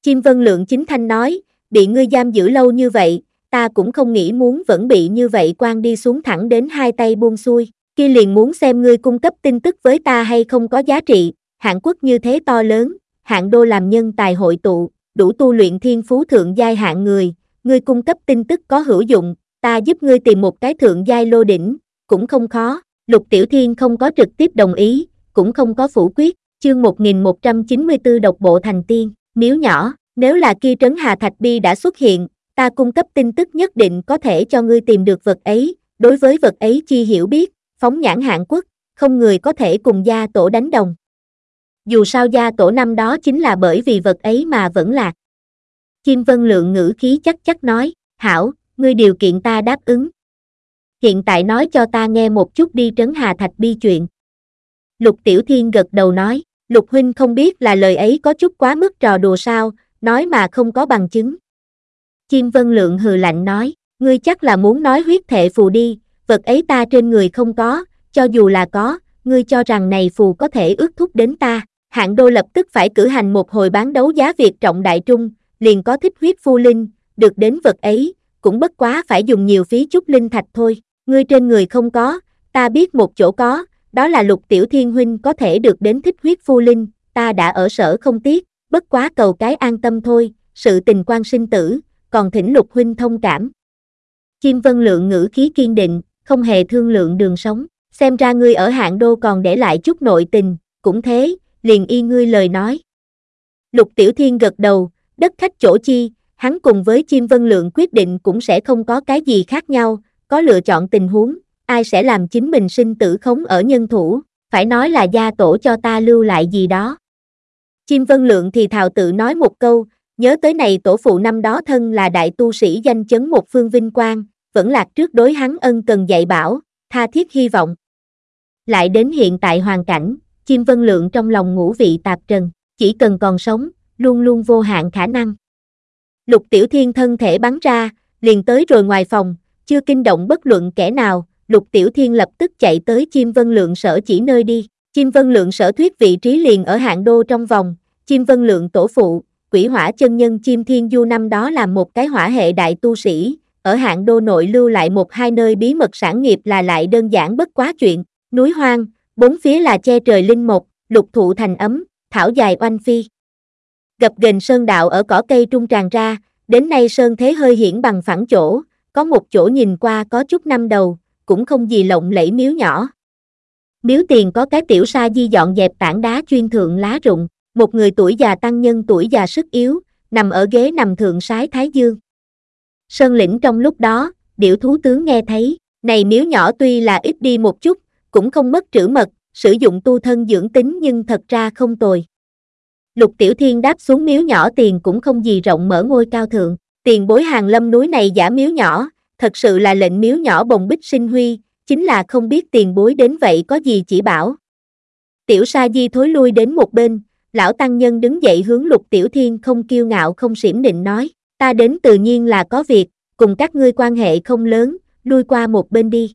Chim Vân Lượng chính thanh nói, bị ngươi giam giữ lâu như vậy, ta cũng không nghĩ muốn vẫn bị như vậy quan đi xuống thẳng đến hai tay buông xuôi, kia liền muốn xem ngươi cung cấp tin tức với ta hay không có giá trị, hạng quốc như thế to lớn, hạng đô làm nhân tài hội tụ, đủ tu luyện thiên phú thượng giai hạng người, ngươi cung cấp tin tức có hữu dụng, ta giúp ngươi tìm một cái thượng giai lô đỉnh, cũng không khó, lục tiểu thiên không có trực tiếp đồng ý, cũng không có phủ quyết, chương 1194 độc bộ thành tiên, miếu nhỏ, nếu là kia trấn hà thạch bi đã xuất hiện, ta cung cấp tin tức nhất định có thể cho ngươi tìm được vật ấy, đối với vật ấy chi hiểu biết, phóng nhãn hạng quốc, không người có thể cùng gia tổ đánh đồng. Dù sao gia tổ năm đó chính là bởi vì vật ấy mà vẫn lạc. Chim Vân Lượng ngữ khí chắc chắc nói, hảo, ngươi điều kiện ta đáp ứng. Hiện tại nói cho ta nghe một chút đi trấn hà thạch bi chuyện. Lục Tiểu Thiên gật đầu nói, Lục Huynh không biết là lời ấy có chút quá mức trò đùa sao, nói mà không có bằng chứng. Chim Vân Lượng hừ lạnh nói, ngươi chắc là muốn nói huyết thệ phù đi, vật ấy ta trên người không có, cho dù là có, ngươi cho rằng này phù có thể ước thúc đến ta. Hạng đô lập tức phải cử hành một hồi bán đấu giá việc trọng đại trung, liền có thích huyết phu linh, được đến vật ấy, cũng bất quá phải dùng nhiều phí chút linh thạch thôi, ngươi trên người không có, ta biết một chỗ có, đó là lục tiểu thiên huynh có thể được đến thích huyết phu linh, ta đã ở sở không tiếc, bất quá cầu cái an tâm thôi, sự tình quan sinh tử, còn thỉnh lục huynh thông cảm. Chim vân lượng ngữ khí kiên định, không hề thương lượng đường sống, xem ra ngươi ở hạng đô còn để lại chút nội tình, cũng thế, liền y ngươi lời nói. Lục Tiểu Thiên gật đầu, đất khách chỗ chi, hắn cùng với chim vân lượng quyết định cũng sẽ không có cái gì khác nhau, có lựa chọn tình huống, ai sẽ làm chính mình sinh tử khống ở nhân thủ, phải nói là gia tổ cho ta lưu lại gì đó. Chim vân lượng thì thào tự nói một câu, nhớ tới này tổ phụ năm đó thân là đại tu sĩ danh chấn một phương vinh quang, vẫn lạc trước đối hắn ân cần dạy bảo, tha thiết hy vọng. Lại đến hiện tại hoàn cảnh, chim vân lượng trong lòng ngũ vị tạp trần, chỉ cần còn sống, luôn luôn vô hạn khả năng. Lục tiểu thiên thân thể bắn ra, liền tới rồi ngoài phòng, chưa kinh động bất luận kẻ nào, lục tiểu thiên lập tức chạy tới chim vân lượng sở chỉ nơi đi. Chim vân lượng sở thuyết vị trí liền ở hạng đô trong vòng, chim vân lượng tổ phụ, quỷ hỏa chân nhân chim thiên du năm đó là một cái hỏa hệ đại tu sĩ, ở hạng đô nội lưu lại một hai nơi bí mật sản nghiệp là lại đơn giản bất quá chuyện, núi hoang, bốn phía là che trời linh mục, lục thụ thành ấm, thảo dài oanh phi. Gập ghềnh sơn đạo ở cỏ cây trung tràn ra, Đến nay sơn thế hơi hiển bằng phẳng chỗ, có một chỗ nhìn qua có chút năm đầu, cũng không gì lộng lẫy miếu nhỏ. Miếu tiền có cái tiểu sa di dọn dẹp tảng đá chuyên thượng lá rụng, một người tuổi già tăng nhân tuổi già sức yếu, nằm ở ghế nằm thượng sái thái dương. Sơn lĩnh trong lúc đó, điểu thú tướng nghe thấy, này miếu nhỏ tuy là ít đi một chút, cũng không mất trữ mật, sử dụng tu thân dưỡng tính nhưng thật ra không tồi. Lục Tiểu Thiên đáp xuống miếu nhỏ tiền cũng không gì rộng mở ngôi cao thượng, tiền bối hàng lâm núi này giả miếu nhỏ, thật sự là lệnh miếu nhỏ bồng bích sinh huy, chính là không biết tiền bối đến vậy có gì chỉ bảo. Tiểu Sa Di thối lui đến một bên, lão tăng nhân đứng dậy hướng Lục Tiểu Thiên không kiêu ngạo không xiểm định nói, ta đến tự nhiên là có việc, cùng các ngươi quan hệ không lớn, lui qua một bên đi.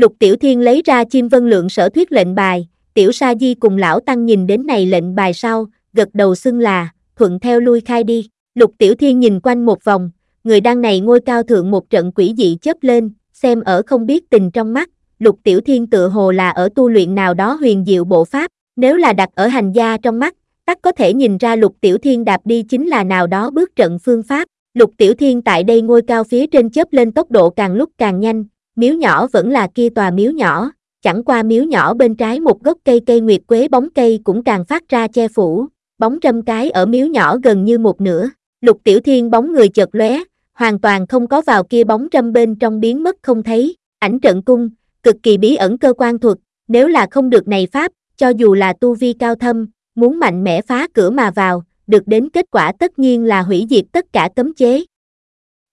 Lục Tiểu Thiên lấy ra chim vân lượng sở thuyết lệnh bài, Tiểu Sa Di cùng lão tăng nhìn đến này lệnh bài sau, gật đầu xưng là, thuận theo lui khai đi. Lục Tiểu Thiên nhìn quanh một vòng, người đang này ngôi cao thượng một trận quỷ dị chớp lên, xem ở không biết tình trong mắt, Lục Tiểu Thiên tự hồ là ở tu luyện nào đó huyền diệu bộ pháp, nếu là đặt ở hành gia trong mắt, tắc có thể nhìn ra Lục Tiểu Thiên đạp đi chính là nào đó bước trận phương pháp. Lục Tiểu Thiên tại đây ngôi cao phía trên chớp lên tốc độ càng lúc càng nhanh, miếu nhỏ vẫn là kia tòa miếu nhỏ, chẳng qua miếu nhỏ bên trái một gốc cây cây nguyệt quế bóng cây cũng càng phát ra che phủ, bóng râm cái ở miếu nhỏ gần như một nửa. Lục Tiểu Thiên bóng người chợt lóe, hoàn toàn không có vào kia bóng râm bên trong biến mất không thấy, ảnh trận cung, cực kỳ bí ẩn cơ quan thuật, nếu là không được này pháp, cho dù là tu vi cao thâm, muốn mạnh mẽ phá cửa mà vào, được đến kết quả tất nhiên là hủy diệt tất cả cấm chế.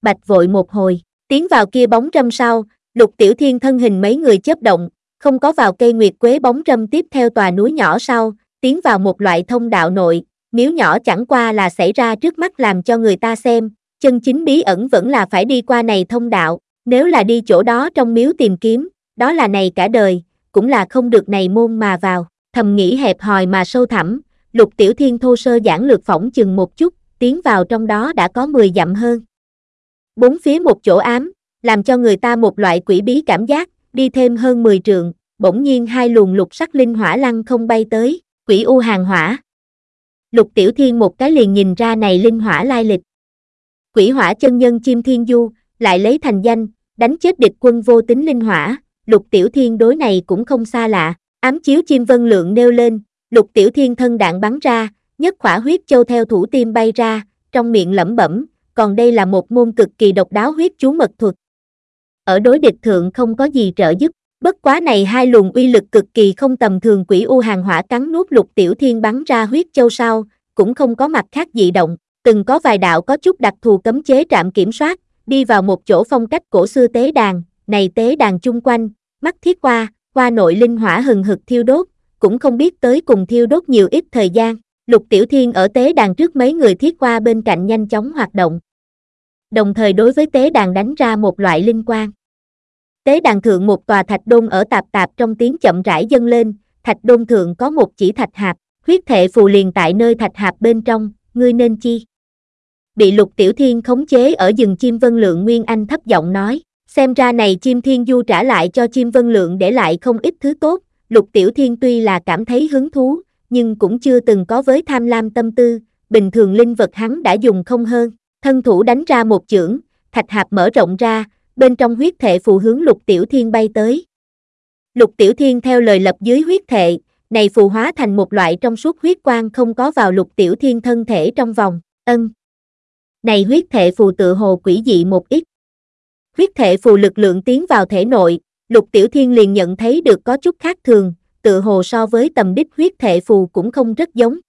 Bạch vội một hồi, tiến vào kia bóng râm sau, lục tiểu thiên thân hình mấy người chớp động, không có vào cây nguyệt quế bóng râm tiếp theo tòa núi nhỏ sau, tiến vào một loại thông đạo nội, miếu nhỏ chẳng qua là xảy ra trước mắt làm cho người ta xem, chân chính bí ẩn vẫn là phải đi qua này thông đạo, nếu là đi chỗ đó trong miếu tìm kiếm, đó là này cả đời, cũng là không được này môn mà vào, thầm nghĩ hẹp hòi mà sâu thẳm, lục tiểu thiên thô sơ giản lược phỏng chừng một chút, tiến vào trong đó đã có 10 dặm hơn. Bốn phía một chỗ ám, làm cho người ta một loại quỷ bí cảm giác, đi thêm hơn 10 trượng, bỗng nhiên hai luồng lục sắc linh hỏa lăng không bay tới, quỷ u hàng hỏa. Lục tiểu thiên một cái liền nhìn ra này linh hỏa lai lịch. Quỷ hỏa chân nhân chim thiên du, lại lấy thành danh, đánh chết địch quân vô tính linh hỏa, lục tiểu thiên đối này cũng không xa lạ, ám chiếu chim vân lượng nêu lên, lục tiểu thiên thân đạn bắn ra, nhất khỏa huyết châu theo thủ tim bay ra, trong miệng lẩm bẩm, còn đây là một môn cực kỳ độc đáo huyết chú mật thuật. Ở đối địch thượng không có gì trợ giúp, bất quá này hai luồng uy lực cực kỳ không tầm thường quỷ u hàng hỏa cắn nuốt lục tiểu thiên bắn ra huyết châu sao cũng không có mặt khác dị động, từng có vài đạo có chút đặc thù cấm chế trạm kiểm soát, đi vào một chỗ phong cách cổ xưa tế đàn, này tế đàn chung quanh, mắt thiết qua, qua nội linh hỏa hừng hực thiêu đốt, cũng không biết tới cùng thiêu đốt nhiều ít thời gian, lục tiểu thiên ở tế đàn trước mấy người thiết qua bên cạnh nhanh chóng hoạt động. Đồng thời đối với tế đàn đánh ra một loại linh quang. Tế đàn thượng một tòa thạch đôn ở tạp tạp trong tiếng chậm rãi dâng lên, thạch đôn thượng có một chỉ thạch hạp, huyết thệ phù liền tại nơi thạch hạp bên trong, ngươi nên chi? Bị lục tiểu thiên khống chế ở rừng chim vân lượng Nguyên Anh thấp giọng nói, xem ra này chim thiên du trả lại cho chim vân lượng để lại không ít thứ tốt, lục tiểu thiên tuy là cảm thấy hứng thú, nhưng cũng chưa từng có với tham lam tâm tư, bình thường linh vật hắn đã dùng không hơn, thân thủ đánh ra một chưởng, thạch hạp mở rộng ra, bên trong huyết thệ phù hướng lục tiểu thiên bay tới. Lục tiểu thiên theo lời lập dưới huyết thệ, này phù hóa thành một loại trong suốt huyết quang không có vào lục tiểu thiên thân thể trong vòng, ân. Này huyết thệ phù tự hồ quỷ dị một ít. Huyết thệ phù lực lượng tiến vào thể nội, lục tiểu thiên liền nhận thấy được có chút khác thường, tự hồ so với tầm đích huyết thệ phù cũng không rất giống.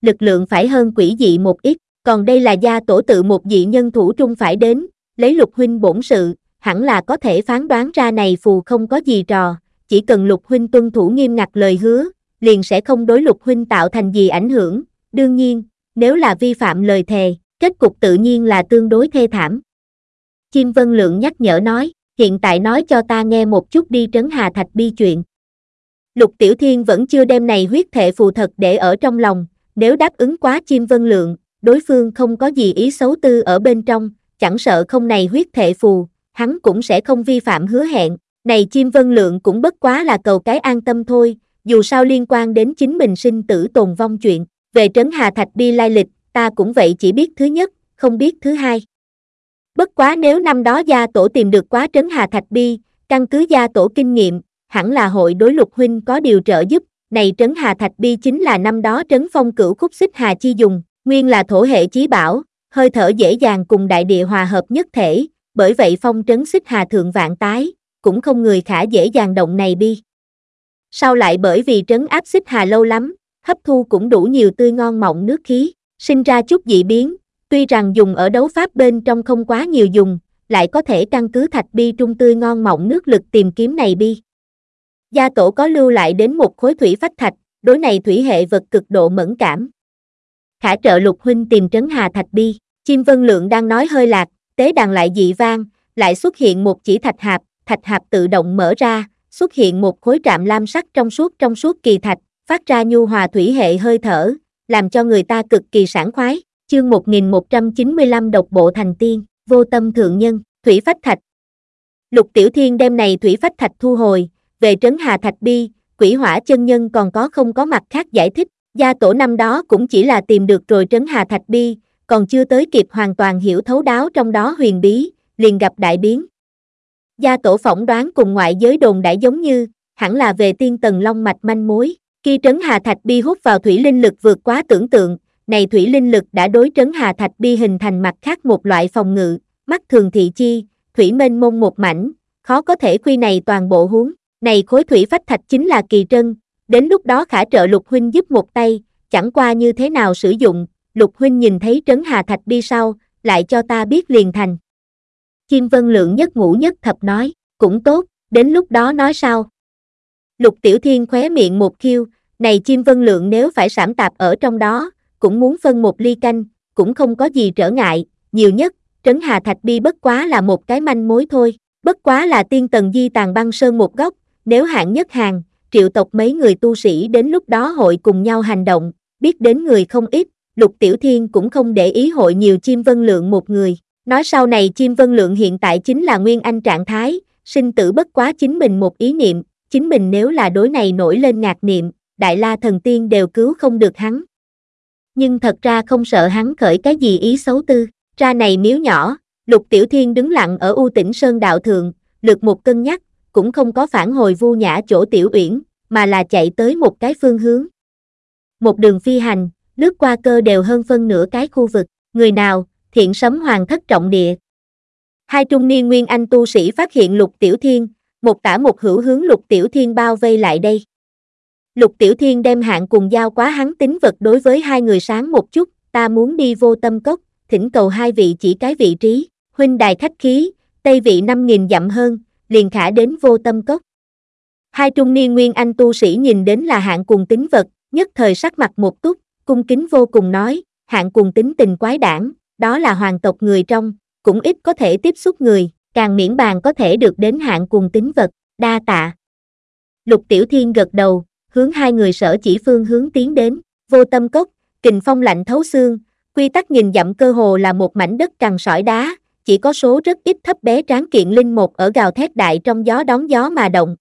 Lực lượng phải hơn quỷ dị một ít, còn đây là gia tổ tự một dị nhân thủ trung phải đến, lấy lục huynh bổn sự, hẳn là có thể phán đoán ra này phù không có gì trò, chỉ cần lục huynh tuân thủ nghiêm ngặt lời hứa, liền sẽ không đối lục huynh tạo thành gì ảnh hưởng, đương nhiên, nếu là vi phạm lời thề, kết cục tự nhiên là tương đối thê thảm. Chim Vân Lượng nhắc nhở nói, hiện tại nói cho ta nghe một chút đi trấn Hà Thạch bi chuyện. Lục Tiểu Thiên vẫn chưa đem này huyết thệ phù thật để ở trong lòng, nếu đáp ứng quá chim Vân Lượng, đối phương không có gì ý xấu tư ở bên trong, chẳng sợ không này huyết thệ phù, hắn cũng sẽ không vi phạm hứa hẹn, này chim vân lượng cũng bất quá là cầu cái an tâm thôi, dù sao liên quan đến chính mình sinh tử tồn vong chuyện, về trấn Hà Thạch đi lai lịch, ta cũng vậy chỉ biết thứ nhất, không biết thứ hai. Bất quá nếu năm đó gia tổ tìm được quá trấn Hà Thạch Bi, căn cứ gia tổ kinh nghiệm, hẳn là hội đối lục huynh có điều trợ giúp, này trấn Hà Thạch Bi chính là năm đó trấn phong cửu khúc xích Hà Chi dùng, nguyên là thổ hệ chí bảo, hơi thở dễ dàng cùng đại địa hòa hợp nhất thể, bởi vậy phong trấn xích Hà Thượng Vạn Tái, cũng không người khả dễ dàng động này bi. Sau lại bởi vì trấn áp xích Hà lâu lắm, hấp thu cũng đủ nhiều tươi ngon mọng nước khí, sinh ra chút dị biến, tuy rằng dùng ở đấu pháp bên trong không quá nhiều dùng, lại có thể căn cứ thạch bi trung tươi ngon mọng nước lực tìm kiếm này bi. Gia tổ có lưu lại đến một khối thủy phách thạch, đối này thủy hệ vật cực độ mẫn cảm. Khả trợ lục huynh tìm trấn hà thạch bi, chim vân lượng đang nói hơi lạc, tế đàn lại dị vang, lại xuất hiện một chỉ thạch hạp, thạch hạp tự động mở ra, xuất hiện một khối trạm lam sắc trong suốt trong suốt kỳ thạch, phát ra nhu hòa thủy hệ hơi thở, làm cho người ta cực kỳ sảng khoái. Chương 1195 độc bộ thành tiên, vô tâm thượng nhân, thủy phách thạch. Lục Tiểu Thiên đem này thủy phách thạch thu hồi, về trấn Hà Thạch Bi, quỷ hỏa chân nhân còn có không có mặt khác giải thích, gia tổ năm đó cũng chỉ là tìm được rồi trấn Hà Thạch Bi, còn chưa tới kịp hoàn toàn hiểu thấu đáo trong đó huyền bí, liền gặp đại biến. Gia tổ phỏng đoán cùng ngoại giới đồn đại giống như, hẳn là về tiên tần long mạch manh mối, khi trấn Hà Thạch Bi hút vào thủy linh lực vượt quá tưởng tượng, này thủy linh lực đã đối trấn Hà Thạch Bi hình thành mặt khác một loại phòng ngự, mắt thường thị chi, thủy mênh mông một mảnh, khó có thể quy này toàn bộ huống. Này khối thủy phách thạch chính là kỳ trân, đến lúc đó khả trợ lục huynh giúp một tay, chẳng qua như thế nào sử dụng, lục huynh nhìn thấy trấn Hà Thạch Bi sau, lại cho ta biết liền thành. kim vân lượng nhất ngũ nhất thập nói, cũng tốt, đến lúc đó nói sao? Lục Tiểu Thiên khóe miệng một khiêu, này chim vân lượng nếu phải sảm tạp ở trong đó, cũng muốn phân một ly canh, cũng không có gì trở ngại, nhiều nhất, Trấn Hà Thạch Bi bất quá là một cái manh mối thôi, bất quá là tiên tần di tàn băng sơn một góc, nếu hạng nhất hàng, triệu tộc mấy người tu sĩ đến lúc đó hội cùng nhau hành động, biết đến người không ít, Lục Tiểu Thiên cũng không để ý hội nhiều chim vân lượng một người, nói sau này chim vân lượng hiện tại chính là nguyên anh trạng thái, sinh tử bất quá chính mình một ý niệm, chính mình nếu là đối này nổi lên ngạc niệm, đại la thần tiên đều cứu không được hắn. Nhưng thật ra không sợ hắn khởi cái gì ý xấu tư, ra này miếu nhỏ, lục tiểu thiên đứng lặng ở u tỉnh sơn đạo thượng, lượt một cân nhắc, cũng không có phản hồi vu nhã chỗ tiểu uyển, mà là chạy tới một cái phương hướng. Một đường phi hành, lướt qua cơ đều hơn phân nửa cái khu vực, người nào, thiện sấm hoàng thất trọng địa. Hai trung niên nguyên anh tu sĩ phát hiện lục tiểu thiên, một tả một hữu hướng lục tiểu thiên bao vây lại đây. Lục Tiểu Thiên đem hạng cùng giao quá hắn tính vật đối với hai người sáng một chút, ta muốn đi vô tâm cốc, thỉnh cầu hai vị chỉ cái vị trí, huynh đài khách khí, tây vị năm nghìn dặm hơn, liền khả đến vô tâm cốc. Hai trung niên nguyên anh tu sĩ nhìn đến là hạng cùng tính vật, nhất thời sắc mặt một túc, cung kính vô cùng nói, hạng cùng tính tình quái đảng đó là hoàng tộc người trong, cũng ít có thể tiếp xúc người, càng miễn bàn có thể được đến hạng cùng tính vật, đa tạ. Lục Tiểu Thiên gật đầu, hướng hai người sở chỉ phương hướng tiến đến, vô tâm cốc, kình phong lạnh thấu xương, quy tắc nhìn dặm cơ hồ là một mảnh đất cằn sỏi đá, chỉ có số rất ít thấp bé tráng kiện linh một ở gào thét đại trong gió đón gió mà động.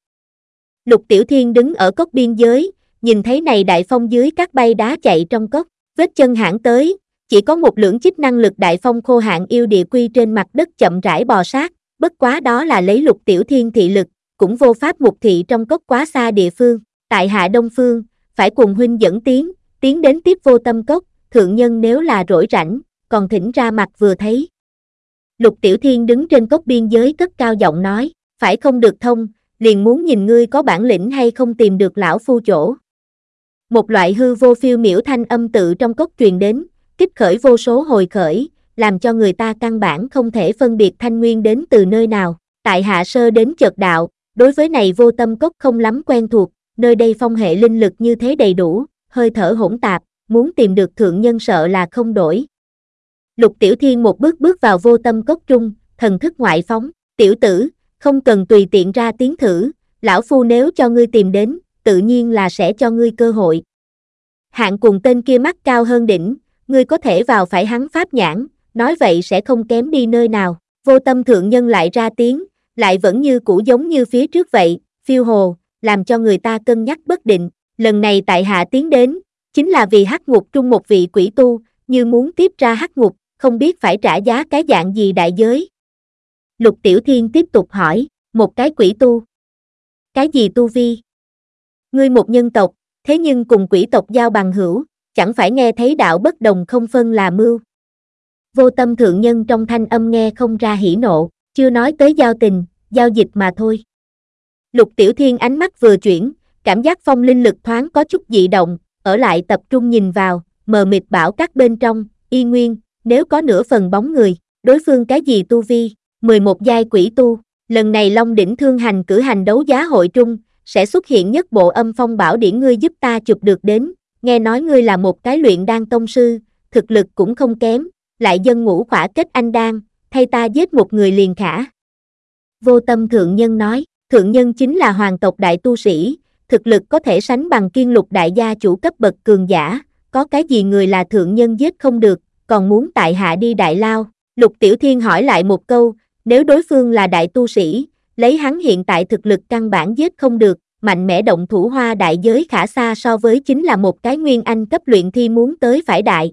Lục Tiểu Thiên đứng ở cốc biên giới, nhìn thấy này đại phong dưới các bay đá chạy trong cốc, vết chân hãng tới, chỉ có một lưỡng chích năng lực đại phong khô hạn yêu địa quy trên mặt đất chậm rãi bò sát, bất quá đó là lấy Lục Tiểu Thiên thị lực, cũng vô pháp mục thị trong cốc quá xa địa phương tại hạ Đông Phương, phải cùng huynh dẫn tiến, tiến đến tiếp vô tâm cốc, thượng nhân nếu là rỗi rảnh, còn thỉnh ra mặt vừa thấy. Lục Tiểu Thiên đứng trên cốc biên giới cất cao giọng nói, phải không được thông, liền muốn nhìn ngươi có bản lĩnh hay không tìm được lão phu chỗ. Một loại hư vô phiêu miểu thanh âm tự trong cốc truyền đến, kích khởi vô số hồi khởi, làm cho người ta căn bản không thể phân biệt thanh nguyên đến từ nơi nào. Tại hạ sơ đến chợt đạo, đối với này vô tâm cốc không lắm quen thuộc, nơi đây phong hệ linh lực như thế đầy đủ, hơi thở hỗn tạp, muốn tìm được thượng nhân sợ là không đổi. Lục Tiểu Thiên một bước bước vào vô tâm cốc trung, thần thức ngoại phóng, tiểu tử, không cần tùy tiện ra tiếng thử, lão phu nếu cho ngươi tìm đến, tự nhiên là sẽ cho ngươi cơ hội. Hạng cùng tên kia mắt cao hơn đỉnh, ngươi có thể vào phải hắn pháp nhãn, nói vậy sẽ không kém đi nơi nào. Vô tâm thượng nhân lại ra tiếng, lại vẫn như cũ giống như phía trước vậy, phiêu hồ, làm cho người ta cân nhắc bất định. Lần này tại hạ tiến đến, chính là vì hắc ngục trung một vị quỷ tu, như muốn tiếp ra hắc ngục, không biết phải trả giá cái dạng gì đại giới. Lục Tiểu Thiên tiếp tục hỏi, một cái quỷ tu. Cái gì tu vi? Ngươi một nhân tộc, thế nhưng cùng quỷ tộc giao bằng hữu, chẳng phải nghe thấy đạo bất đồng không phân là mưu. Vô tâm thượng nhân trong thanh âm nghe không ra hỉ nộ, chưa nói tới giao tình, giao dịch mà thôi. Lục Tiểu Thiên ánh mắt vừa chuyển, cảm giác phong linh lực thoáng có chút dị động, ở lại tập trung nhìn vào, mờ mịt bảo các bên trong, y nguyên, nếu có nửa phần bóng người, đối phương cái gì tu vi, 11 giai quỷ tu, lần này Long Đỉnh Thương Hành cử hành đấu giá hội trung, sẽ xuất hiện nhất bộ âm phong bảo điển ngươi giúp ta chụp được đến, nghe nói ngươi là một cái luyện đan tông sư, thực lực cũng không kém, lại dân ngũ khỏa kết anh đan, thay ta giết một người liền khả. Vô tâm thượng nhân nói, thượng nhân chính là hoàng tộc đại tu sĩ, thực lực có thể sánh bằng kiên lục đại gia chủ cấp bậc cường giả, có cái gì người là thượng nhân giết không được, còn muốn tại hạ đi đại lao. Lục Tiểu Thiên hỏi lại một câu, nếu đối phương là đại tu sĩ, lấy hắn hiện tại thực lực căn bản giết không được, mạnh mẽ động thủ hoa đại giới khả xa so với chính là một cái nguyên anh cấp luyện thi muốn tới phải đại.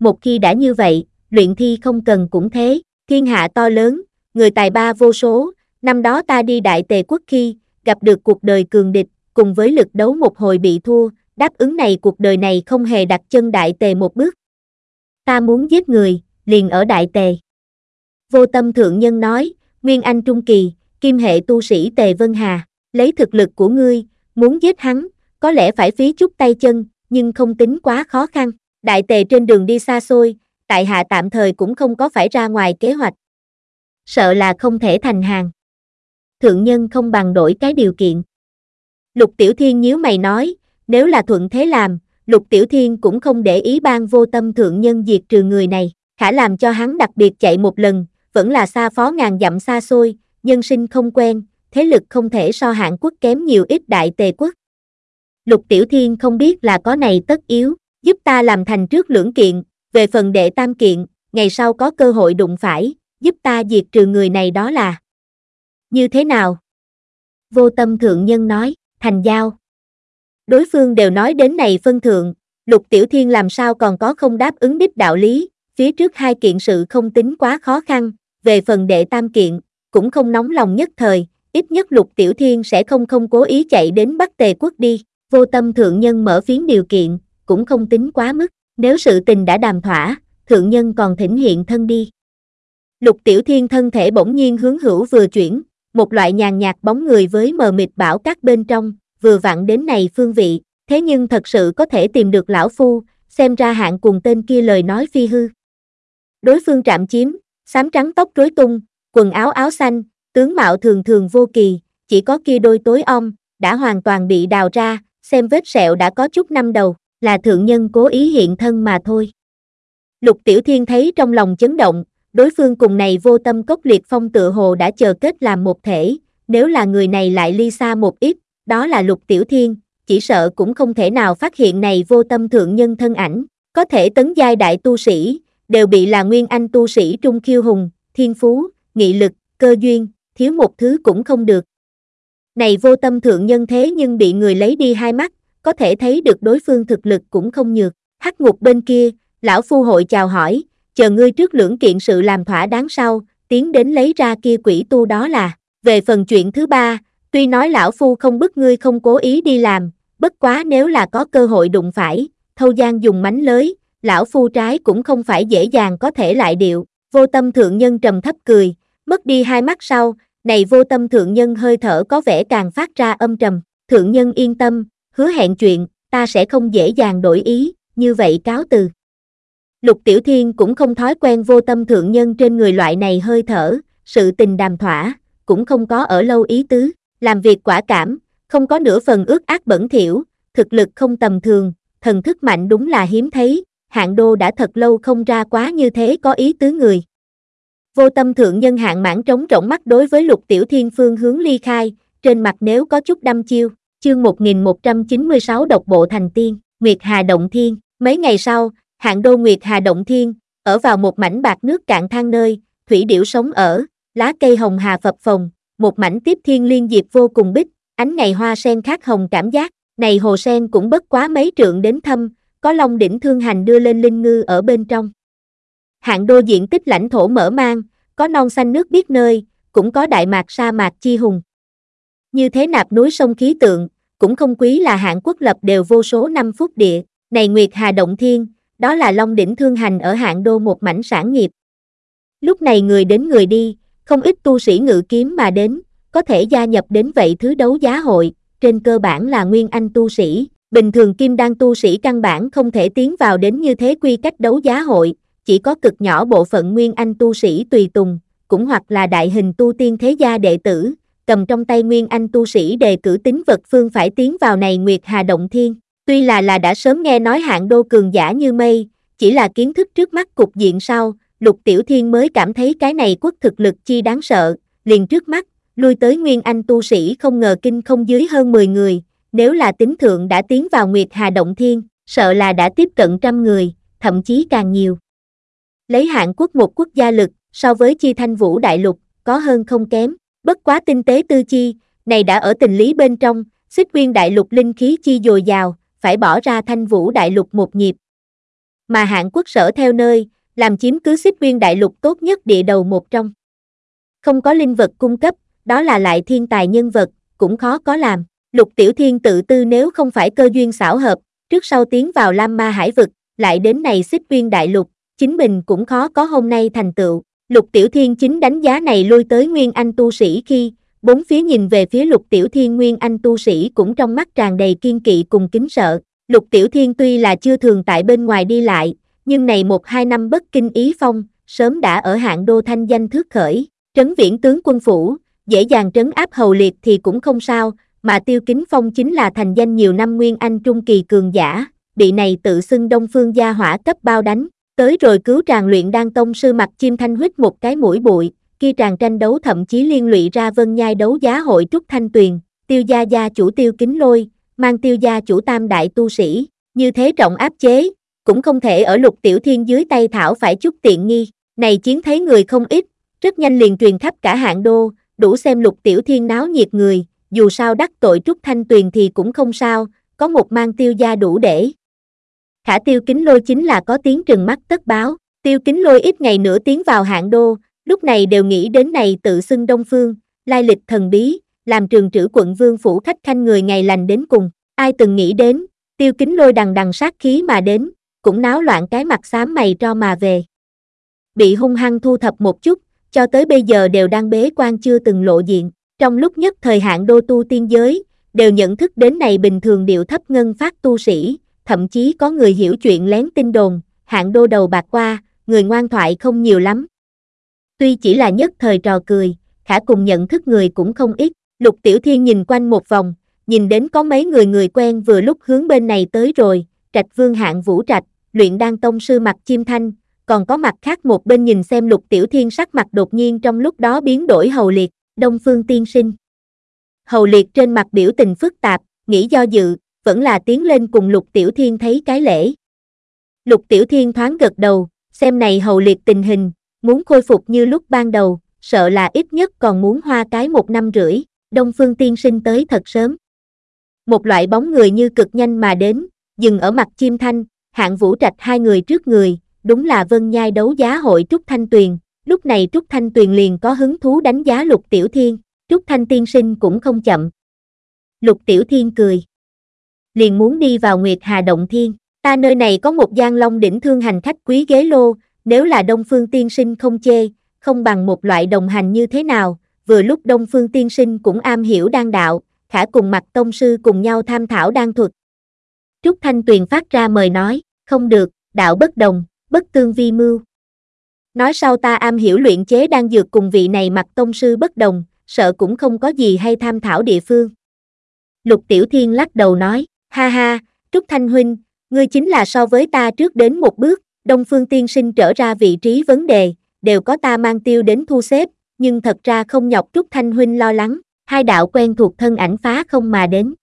Một khi đã như vậy, luyện thi không cần cũng thế, thiên hạ to lớn, người tài ba vô số, năm đó ta đi đại tề quốc khi, gặp được cuộc đời cường địch, cùng với lực đấu một hồi bị thua, đáp ứng này cuộc đời này không hề đặt chân đại tề một bước. Ta muốn giết người, liền ở đại tề. Vô tâm thượng nhân nói, Nguyên Anh Trung Kỳ, kim hệ tu sĩ Tề Vân Hà, lấy thực lực của ngươi, muốn giết hắn, có lẽ phải phí chút tay chân, nhưng không tính quá khó khăn. Đại tề trên đường đi xa xôi, tại hạ tạm thời cũng không có phải ra ngoài kế hoạch. Sợ là không thể thành hàng. Thượng nhân không bằng đổi cái điều kiện. Lục Tiểu Thiên nhíu mày nói, nếu là thuận thế làm, Lục Tiểu Thiên cũng không để ý ban vô tâm thượng nhân diệt trừ người này, khả làm cho hắn đặc biệt chạy một lần, vẫn là xa phó ngàn dặm xa xôi, nhân sinh không quen, thế lực không thể so hạng quốc kém nhiều ít đại tề quốc. Lục Tiểu Thiên không biết là có này tất yếu, giúp ta làm thành trước lưỡng kiện, về phần đệ tam kiện, ngày sau có cơ hội đụng phải, giúp ta diệt trừ người này đó là. Như thế nào? Vô tâm thượng nhân nói, thành giao. Đối phương đều nói đến này phân thượng, lục tiểu thiên làm sao còn có không đáp ứng đích đạo lý, phía trước hai kiện sự không tính quá khó khăn, về phần đệ tam kiện, cũng không nóng lòng nhất thời, ít nhất lục tiểu thiên sẽ không không cố ý chạy đến Bắc Tề quốc đi, vô tâm thượng nhân mở phiến điều kiện, cũng không tính quá mức, nếu sự tình đã đàm thỏa, thượng nhân còn thỉnh hiện thân đi. Lục tiểu thiên thân thể bỗng nhiên hướng hữu vừa chuyển, một loại nhàn nhạt bóng người với mờ mịt bảo các bên trong, vừa vặn đến này phương vị, thế nhưng thật sự có thể tìm được lão phu, xem ra hạng cùng tên kia lời nói phi hư. Đối phương trạm chiếm, xám trắng tóc rối tung, quần áo áo xanh, tướng mạo thường thường vô kỳ, chỉ có kia đôi tối om, đã hoàn toàn bị đào ra, xem vết sẹo đã có chút năm đầu, là thượng nhân cố ý hiện thân mà thôi. Lục Tiểu Thiên thấy trong lòng chấn động, đối phương cùng này vô tâm cốc liệt phong tự hồ đã chờ kết làm một thể, nếu là người này lại ly xa một ít, đó là Lục Tiểu Thiên, chỉ sợ cũng không thể nào phát hiện này vô tâm thượng nhân thân ảnh, có thể tấn giai đại tu sĩ, đều bị là nguyên anh tu sĩ trung khiêu hùng, thiên phú, nghị lực, cơ duyên, thiếu một thứ cũng không được. Này vô tâm thượng nhân thế nhưng bị người lấy đi hai mắt, có thể thấy được đối phương thực lực cũng không nhược. Hắc ngục bên kia, lão phu hội chào hỏi, chờ ngươi trước lưỡng kiện sự làm thỏa đáng sau, tiến đến lấy ra kia quỷ tu đó là. Về phần chuyện thứ ba, tuy nói lão phu không bức ngươi không cố ý đi làm, bất quá nếu là có cơ hội đụng phải, thâu gian dùng mánh lới, lão phu trái cũng không phải dễ dàng có thể lại điệu. Vô tâm thượng nhân trầm thấp cười, mất đi hai mắt sau, này vô tâm thượng nhân hơi thở có vẻ càng phát ra âm trầm. Thượng nhân yên tâm, hứa hẹn chuyện, ta sẽ không dễ dàng đổi ý, như vậy cáo từ. Lục Tiểu Thiên cũng không thói quen vô tâm thượng nhân trên người loại này hơi thở, sự tình đàm thỏa, cũng không có ở lâu ý tứ, làm việc quả cảm, không có nửa phần ước ác bẩn thỉu, thực lực không tầm thường, thần thức mạnh đúng là hiếm thấy, hạng đô đã thật lâu không ra quá như thế có ý tứ người. Vô tâm thượng nhân hạng mãn trống rỗng mắt đối với lục tiểu thiên phương hướng ly khai, trên mặt nếu có chút đâm chiêu, chương 1196 độc bộ thành tiên, Nguyệt Hà Động Thiên, mấy ngày sau, hạng đô Nguyệt Hà Động Thiên, ở vào một mảnh bạc nước cạn thang nơi, thủy điểu sống ở, lá cây hồng hà phập phồng, một mảnh tiếp thiên liên diệp vô cùng bích, ánh ngày hoa sen khác hồng cảm giác, này hồ sen cũng bất quá mấy trượng đến thâm, có long đỉnh thương hành đưa lên linh ngư ở bên trong. hạng đô diện tích lãnh thổ mở mang, có non xanh nước biết nơi, cũng có đại mạc sa mạc chi hùng. Như thế nạp núi sông khí tượng, cũng không quý là hạng quốc lập đều vô số năm phút địa, này Nguyệt Hà Động Thiên, đó là Long Đỉnh Thương Hành ở hạng đô một mảnh sản nghiệp. Lúc này người đến người đi, không ít tu sĩ ngự kiếm mà đến, có thể gia nhập đến vậy thứ đấu giá hội, trên cơ bản là nguyên anh tu sĩ, bình thường kim đan tu sĩ căn bản không thể tiến vào đến như thế quy cách đấu giá hội, chỉ có cực nhỏ bộ phận nguyên anh tu sĩ tùy tùng, cũng hoặc là đại hình tu tiên thế gia đệ tử, cầm trong tay nguyên anh tu sĩ đề cử tính vật phương phải tiến vào này Nguyệt Hà Động Thiên. Tuy là là đã sớm nghe nói hạng đô cường giả như mây, chỉ là kiến thức trước mắt cục diện sau, Lục Tiểu Thiên mới cảm thấy cái này quốc thực lực chi đáng sợ, liền trước mắt, lui tới Nguyên Anh tu sĩ không ngờ kinh không dưới hơn 10 người, nếu là tính thượng đã tiến vào Nguyệt Hà Động Thiên, sợ là đã tiếp cận trăm người, thậm chí càng nhiều. Lấy hạng quốc một quốc gia lực, so với chi thanh vũ đại lục, có hơn không kém, bất quá tinh tế tư chi, này đã ở tình lý bên trong, xích nguyên đại lục linh khí chi dồi dào, phải bỏ ra thanh vũ đại lục một nhịp. Mà hạng quốc sở theo nơi, làm chiếm cứ xích nguyên đại lục tốt nhất địa đầu một trong. Không có linh vật cung cấp, đó là lại thiên tài nhân vật, cũng khó có làm. Lục Tiểu Thiên tự tư nếu không phải cơ duyên xảo hợp, trước sau tiến vào Lam Ma Hải vực, lại đến này xích nguyên đại lục, chính mình cũng khó có hôm nay thành tựu. Lục Tiểu Thiên chính đánh giá này lui tới Nguyên Anh tu sĩ khi, bốn phía nhìn về phía Lục Tiểu Thiên Nguyên Anh tu sĩ cũng trong mắt tràn đầy kiên kỵ cùng kính sợ. Lục Tiểu Thiên tuy là chưa thường tại bên ngoài đi lại, nhưng này một hai năm bất kinh ý phong, sớm đã ở hạng đô thanh danh thước khởi, trấn viễn tướng quân phủ, dễ dàng trấn áp hầu liệt thì cũng không sao, mà Tiêu Kính Phong chính là thành danh nhiều năm Nguyên Anh Trung Kỳ cường giả, bị này tự xưng Đông Phương gia hỏa cấp bao đánh, tới rồi cứu tràng luyện đan tông sư mặt chim thanh huyết một cái mũi bụi, khi tràng tranh đấu thậm chí liên lụy ra vân nhai đấu giá hội Trúc Thanh Tuyền, tiêu gia gia chủ tiêu kính lôi, mang tiêu gia chủ tam đại tu sĩ, như thế trọng áp chế, cũng không thể ở lục tiểu thiên dưới tay thảo phải chút tiện nghi, này chiến thấy người không ít, rất nhanh liền truyền khắp cả hạng đô, đủ xem lục tiểu thiên náo nhiệt người, dù sao đắc tội Trúc Thanh Tuyền thì cũng không sao, có một mang tiêu gia đủ để. Khả tiêu kính lôi chính là có tiếng trừng mắt tất báo, tiêu kính lôi ít ngày nữa tiến vào hạng đô, lúc này đều nghĩ đến này tự xưng Đông Phương, lai lịch thần bí, làm trường trữ quận vương phủ khách khanh người ngày lành đến cùng, ai từng nghĩ đến, tiêu kính lôi đằng đằng sát khí mà đến, cũng náo loạn cái mặt xám mày cho mà về. Bị hung hăng thu thập một chút, cho tới bây giờ đều đang bế quan chưa từng lộ diện, trong lúc nhất thời hạn đô tu tiên giới, đều nhận thức đến này bình thường điệu thấp ngân phát tu sĩ, thậm chí có người hiểu chuyện lén tin đồn, hạng đô đầu bạc qua, người ngoan thoại không nhiều lắm. Tuy chỉ là nhất thời trò cười, khả cùng nhận thức người cũng không ít, lục tiểu thiên nhìn quanh một vòng, nhìn đến có mấy người người quen vừa lúc hướng bên này tới rồi, trạch vương hạng vũ trạch, luyện đan tông sư mặt chim thanh, còn có mặt khác một bên nhìn xem lục tiểu thiên sắc mặt đột nhiên trong lúc đó biến đổi hầu liệt, đông phương tiên sinh. Hầu liệt trên mặt biểu tình phức tạp, nghĩ do dự, vẫn là tiến lên cùng lục tiểu thiên thấy cái lễ. Lục tiểu thiên thoáng gật đầu, xem này hầu liệt tình hình, muốn khôi phục như lúc ban đầu, sợ là ít nhất còn muốn hoa cái một năm rưỡi, đông phương tiên sinh tới thật sớm. Một loại bóng người như cực nhanh mà đến, dừng ở mặt chim thanh, hạng vũ trạch hai người trước người, đúng là vân nhai đấu giá hội Trúc Thanh Tuyền, lúc này Trúc Thanh Tuyền liền có hứng thú đánh giá lục tiểu thiên, Trúc Thanh tiên sinh cũng không chậm. Lục tiểu thiên cười. Liền muốn đi vào Nguyệt Hà Động Thiên, ta nơi này có một gian long đỉnh thương hành khách quý ghế lô, nếu là Đông Phương tiên sinh không chê, không bằng một loại đồng hành như thế nào, vừa lúc Đông Phương tiên sinh cũng am hiểu đan đạo, khả cùng mặt tông sư cùng nhau tham thảo đan thuật. Trúc Thanh Tuyền phát ra mời nói, không được, đạo bất đồng, bất tương vi mưu. Nói sau ta am hiểu luyện chế đang dược cùng vị này mặt tông sư bất đồng, sợ cũng không có gì hay tham thảo địa phương. Lục Tiểu Thiên lắc đầu nói, ha ha, Trúc Thanh Huynh, ngươi chính là so với ta trước đến một bước, Đông Phương Tiên Sinh trở ra vị trí vấn đề, đều có ta mang tiêu đến thu xếp, nhưng thật ra không nhọc Trúc Thanh Huynh lo lắng, hai đạo quen thuộc thân ảnh phá không mà đến.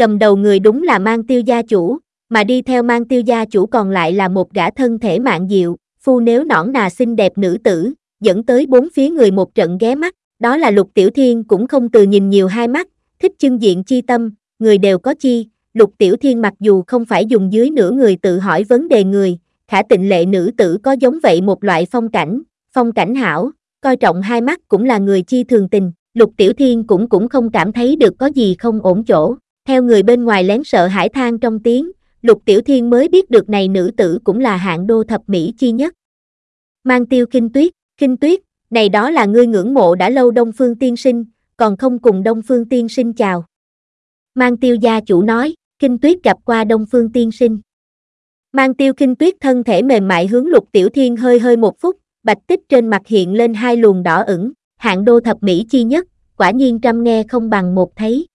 Cầm đầu người đúng là mang tiêu gia chủ, mà đi theo mang tiêu gia chủ còn lại là một gã thân thể mạng diệu, phu nếu nõn nà xinh đẹp nữ tử, dẫn tới bốn phía người một trận ghé mắt, đó là lục tiểu thiên cũng không từ nhìn nhiều hai mắt, thích chân diện chi tâm, người đều có chi, lục tiểu thiên mặc dù không phải dùng dưới nửa người tự hỏi vấn đề người, khả tịnh lệ nữ tử có giống vậy một loại phong cảnh, phong cảnh hảo, coi trọng hai mắt cũng là người chi thường tình, lục tiểu thiên cũng cũng không cảm thấy được có gì không ổn chỗ, theo người bên ngoài lén sợ hải than trong tiếng, lục tiểu thiên mới biết được này nữ tử cũng là hạng đô thập mỹ chi nhất. Mang tiêu kinh tuyết, kinh tuyết, này đó là ngươi ngưỡng mộ đã lâu Đông Phương Tiên Sinh, còn không cùng Đông Phương Tiên Sinh chào. Mang tiêu gia chủ nói, kinh tuyết gặp qua Đông Phương Tiên Sinh. Mang tiêu kinh tuyết thân thể mềm mại hướng lục tiểu thiên hơi hơi một phút, bạch tích trên mặt hiện lên hai luồng đỏ ửng, hạng đô thập mỹ chi nhất, quả nhiên trăm nghe không bằng một thấy.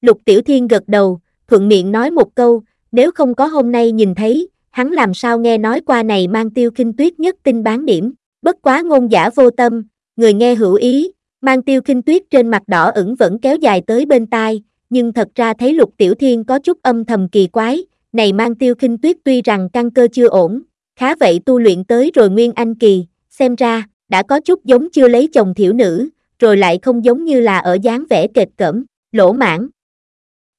Lục tiểu thiên gật đầu, thuận miệng nói một câu, nếu không có hôm nay nhìn thấy, hắn làm sao nghe nói qua này mang tiêu kinh tuyết nhất tinh bán điểm, bất quá ngôn giả vô tâm, người nghe hữu ý, mang tiêu kinh tuyết trên mặt đỏ ửng vẫn kéo dài tới bên tai, nhưng thật ra thấy lục tiểu thiên có chút âm thầm kỳ quái, này mang tiêu kinh tuyết tuy rằng căn cơ chưa ổn, khá vậy tu luyện tới rồi nguyên anh kỳ, xem ra, đã có chút giống chưa lấy chồng thiểu nữ, rồi lại không giống như là ở dáng vẻ kệt cẩm, lỗ mãn.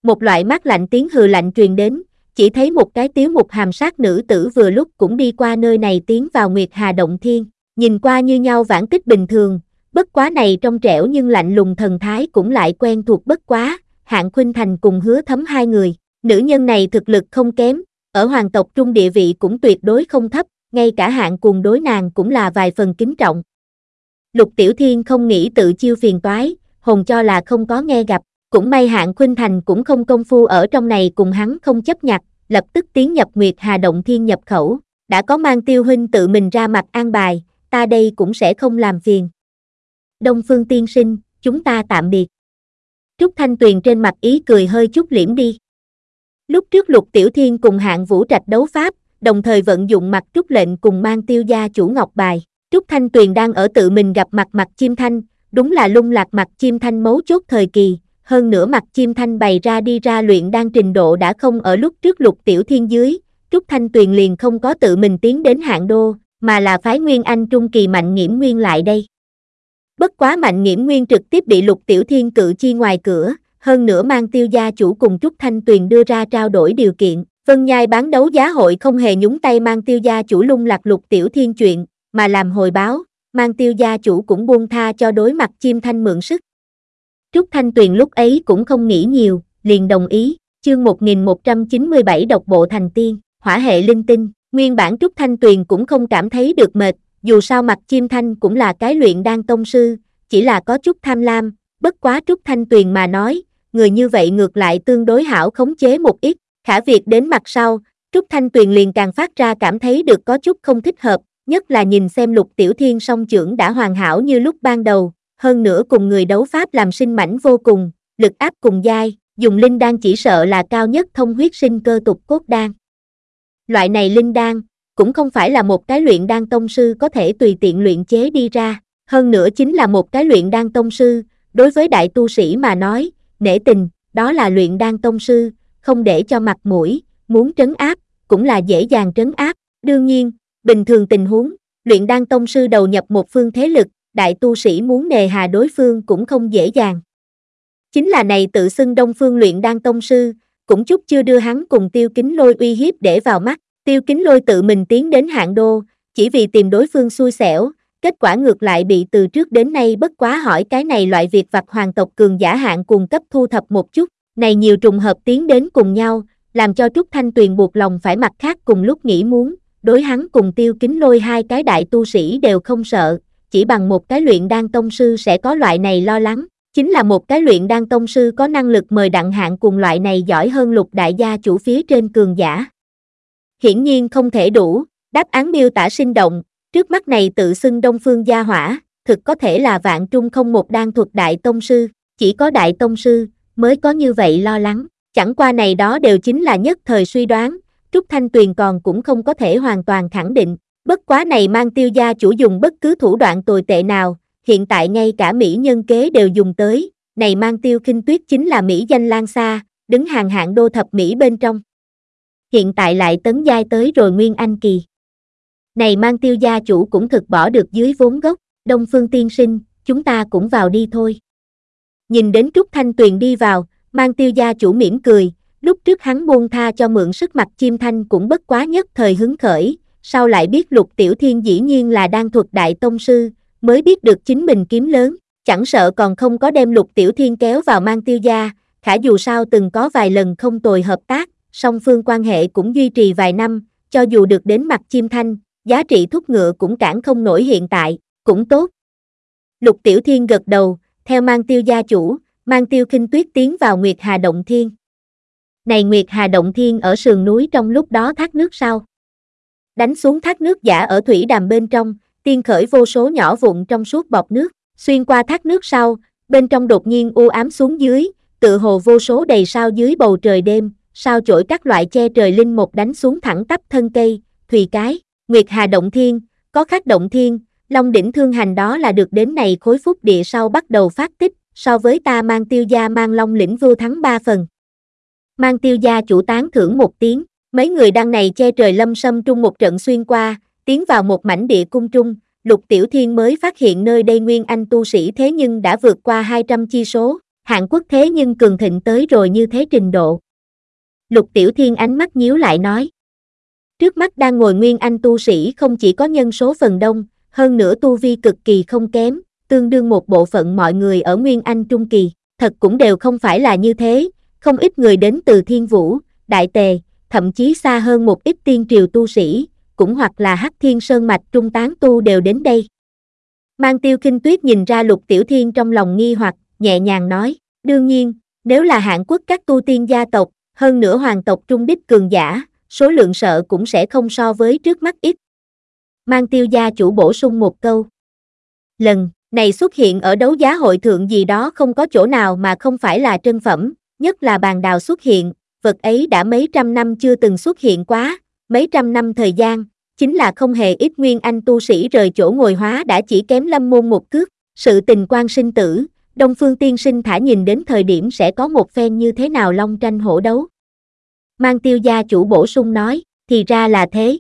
Một loại mát lạnh tiếng hừ lạnh truyền đến, chỉ thấy một cái tiếu mục hàm sát nữ tử vừa lúc cũng đi qua nơi này tiến vào Nguyệt Hà Động Thiên, nhìn qua như nhau vãn tích bình thường, bất quá này trong trẻo nhưng lạnh lùng thần thái cũng lại quen thuộc bất quá, hạng khuynh thành cùng hứa thấm hai người, nữ nhân này thực lực không kém, ở hoàng tộc trung địa vị cũng tuyệt đối không thấp, ngay cả hạng cùng đối nàng cũng là vài phần kính trọng. Lục Tiểu Thiên không nghĩ tự chiêu phiền toái, hồn cho là không có nghe gặp, cũng may hạng khuynh thành cũng không công phu ở trong này cùng hắn không chấp nhặt, lập tức tiến nhập Nguyệt Hà Động Thiên nhập khẩu, đã có mang tiêu huynh tự mình ra mặt an bài, ta đây cũng sẽ không làm phiền. Đông Phương tiên sinh, chúng ta tạm biệt. Trúc Thanh Tuyền trên mặt ý cười hơi chút liễm đi. Lúc trước Lục Tiểu Thiên cùng hạng vũ trạch đấu pháp, đồng thời vận dụng mặt Trúc lệnh cùng mang tiêu gia chủ ngọc bài. Trúc Thanh Tuyền đang ở tự mình gặp mặt mặt chim thanh, đúng là lung lạc mặt chim thanh mấu chốt thời kỳ, hơn nữa mặt chim thanh bày ra đi ra luyện đang trình độ đã không ở lúc trước lục tiểu thiên dưới, Trúc Thanh Tuyền liền không có tự mình tiến đến hạng đô, mà là phái Nguyên Anh Trung Kỳ Mạnh Nghiễm Nguyên lại đây. Bất quá Mạnh Nghiễm Nguyên trực tiếp bị lục tiểu thiên cự chi ngoài cửa, hơn nữa mang tiêu gia chủ cùng Trúc Thanh Tuyền đưa ra trao đổi điều kiện. Vân Nhai bán đấu giá hội không hề nhúng tay mang tiêu gia chủ lung lạc lục tiểu thiên chuyện, mà làm hồi báo, mang tiêu gia chủ cũng buông tha cho đối mặt chim thanh mượn sức. Trúc Thanh Tuyền lúc ấy cũng không nghĩ nhiều, liền đồng ý, chương 1197 độc bộ thành tiên, hỏa hệ linh tinh, nguyên bản Trúc Thanh Tuyền cũng không cảm thấy được mệt, dù sao mặt chim thanh cũng là cái luyện đan tông sư, chỉ là có chút tham lam, bất quá Trúc Thanh Tuyền mà nói, người như vậy ngược lại tương đối hảo khống chế một ít, khả việc đến mặt sau, Trúc Thanh Tuyền liền càng phát ra cảm thấy được có chút không thích hợp, nhất là nhìn xem lục tiểu thiên song trưởng đã hoàn hảo như lúc ban đầu, hơn nữa cùng người đấu pháp làm sinh mảnh vô cùng, lực áp cùng dai, dùng linh đan chỉ sợ là cao nhất thông huyết sinh cơ tục cốt đan. Loại này linh đan, cũng không phải là một cái luyện đan tông sư có thể tùy tiện luyện chế đi ra, hơn nữa chính là một cái luyện đan tông sư, đối với đại tu sĩ mà nói, nể tình, đó là luyện đan tông sư, không để cho mặt mũi, muốn trấn áp, cũng là dễ dàng trấn áp, đương nhiên, bình thường tình huống, luyện đan tông sư đầu nhập một phương thế lực, đại tu sĩ muốn nề hà đối phương cũng không dễ dàng. Chính là này tự xưng đông phương luyện đan tông sư, cũng chút chưa đưa hắn cùng tiêu kính lôi uy hiếp để vào mắt, tiêu kính lôi tự mình tiến đến hạng đô, chỉ vì tìm đối phương xui xẻo, kết quả ngược lại bị từ trước đến nay bất quá hỏi cái này loại việc vặt hoàng tộc cường giả hạng cùng cấp thu thập một chút, này nhiều trùng hợp tiến đến cùng nhau, làm cho Trúc Thanh Tuyền buộc lòng phải mặt khác cùng lúc nghĩ muốn, đối hắn cùng tiêu kính lôi hai cái đại tu sĩ đều không sợ, chỉ bằng một cái luyện đan tông sư sẽ có loại này lo lắng, chính là một cái luyện đan tông sư có năng lực mời đặng hạng cùng loại này giỏi hơn lục đại gia chủ phía trên cường giả. Hiển nhiên không thể đủ, đáp án miêu tả sinh động, trước mắt này tự xưng đông phương gia hỏa, thực có thể là vạn trung không một đan thuật đại tông sư, chỉ có đại tông sư, mới có như vậy lo lắng, chẳng qua này đó đều chính là nhất thời suy đoán, Trúc Thanh Tuyền còn cũng không có thể hoàn toàn khẳng định, Bất quá này mang tiêu gia chủ dùng bất cứ thủ đoạn tồi tệ nào, hiện tại ngay cả Mỹ nhân kế đều dùng tới, này mang tiêu kinh tuyết chính là Mỹ danh lan xa, đứng hàng hạng đô thập Mỹ bên trong. Hiện tại lại tấn giai tới rồi Nguyên Anh Kỳ. Này mang tiêu gia chủ cũng thực bỏ được dưới vốn gốc, Đông Phương tiên sinh, chúng ta cũng vào đi thôi. Nhìn đến Trúc Thanh Tuyền đi vào, mang tiêu gia chủ mỉm cười, lúc trước hắn buông tha cho mượn sức mặt chim thanh cũng bất quá nhất thời hứng khởi, sau lại biết lục tiểu thiên dĩ nhiên là đang thuật đại tông sư, mới biết được chính mình kiếm lớn, chẳng sợ còn không có đem lục tiểu thiên kéo vào mang tiêu gia, khả dù sao từng có vài lần không tồi hợp tác, song phương quan hệ cũng duy trì vài năm, cho dù được đến mặt chim thanh, giá trị thúc ngựa cũng cản không nổi hiện tại, cũng tốt. Lục Tiểu Thiên gật đầu, theo mang tiêu gia chủ, mang tiêu kinh tuyết tiến vào Nguyệt Hà Động Thiên. Này Nguyệt Hà Động Thiên ở sườn núi trong lúc đó thác nước sau. Đánh xuống thác nước giả ở thủy đàm bên trong, tiên khởi vô số nhỏ vụn trong suốt bọt nước, xuyên qua thác nước sau, bên trong đột nhiên u ám xuống dưới, tự hồ vô số đầy sao dưới bầu trời đêm, sao chổi các loại che trời linh một đánh xuống thẳng tắp thân cây, thùy cái, Nguyệt Hà Động Thiên, có khắc Động Thiên, Long đỉnh thương hành đó là được đến này khối phúc địa sau bắt đầu phát tích, so với ta mang tiêu gia mang long lĩnh vua thắng ba phần. Mang tiêu gia chủ tán thưởng một tiếng, mấy người đăng này che trời lâm sâm trung một trận xuyên qua, tiến vào một mảnh địa cung trung, lục tiểu thiên mới phát hiện nơi đây nguyên anh tu sĩ thế nhưng đã vượt qua 200 chi số, hạng quốc thế nhưng cường thịnh tới rồi như thế trình độ. Lục tiểu thiên ánh mắt nhíu lại nói. Trước mắt đang ngồi nguyên anh tu sĩ không chỉ có nhân số phần đông, hơn nữa tu vi cực kỳ không kém, tương đương một bộ phận mọi người ở Nguyên Anh Trung Kỳ, thật cũng đều không phải là như thế, không ít người đến từ Thiên Vũ, Đại Tề, thậm chí xa hơn một ít tiên triều tu sĩ, cũng hoặc là Hắc Thiên Sơn Mạch Trung Tán Tu đều đến đây. Mang tiêu kinh tuyết nhìn ra lục tiểu thiên trong lòng nghi hoặc, nhẹ nhàng nói, đương nhiên, nếu là hạng quốc các tu tiên gia tộc, hơn nữa hoàng tộc trung đích cường giả, số lượng sợ cũng sẽ không so với trước mắt ít, mang tiêu gia chủ bổ sung một câu. Lần này xuất hiện ở đấu giá hội thượng gì đó không có chỗ nào mà không phải là trân phẩm, nhất là bàn đào xuất hiện, vật ấy đã mấy trăm năm chưa từng xuất hiện quá, mấy trăm năm thời gian, chính là không hề ít nguyên anh tu sĩ rời chỗ ngồi hóa đã chỉ kém lâm môn một cước, sự tình quan sinh tử, Đông Phương Tiên Sinh thả nhìn đến thời điểm sẽ có một phen như thế nào long tranh hổ đấu. Mang tiêu gia chủ bổ sung nói, thì ra là thế.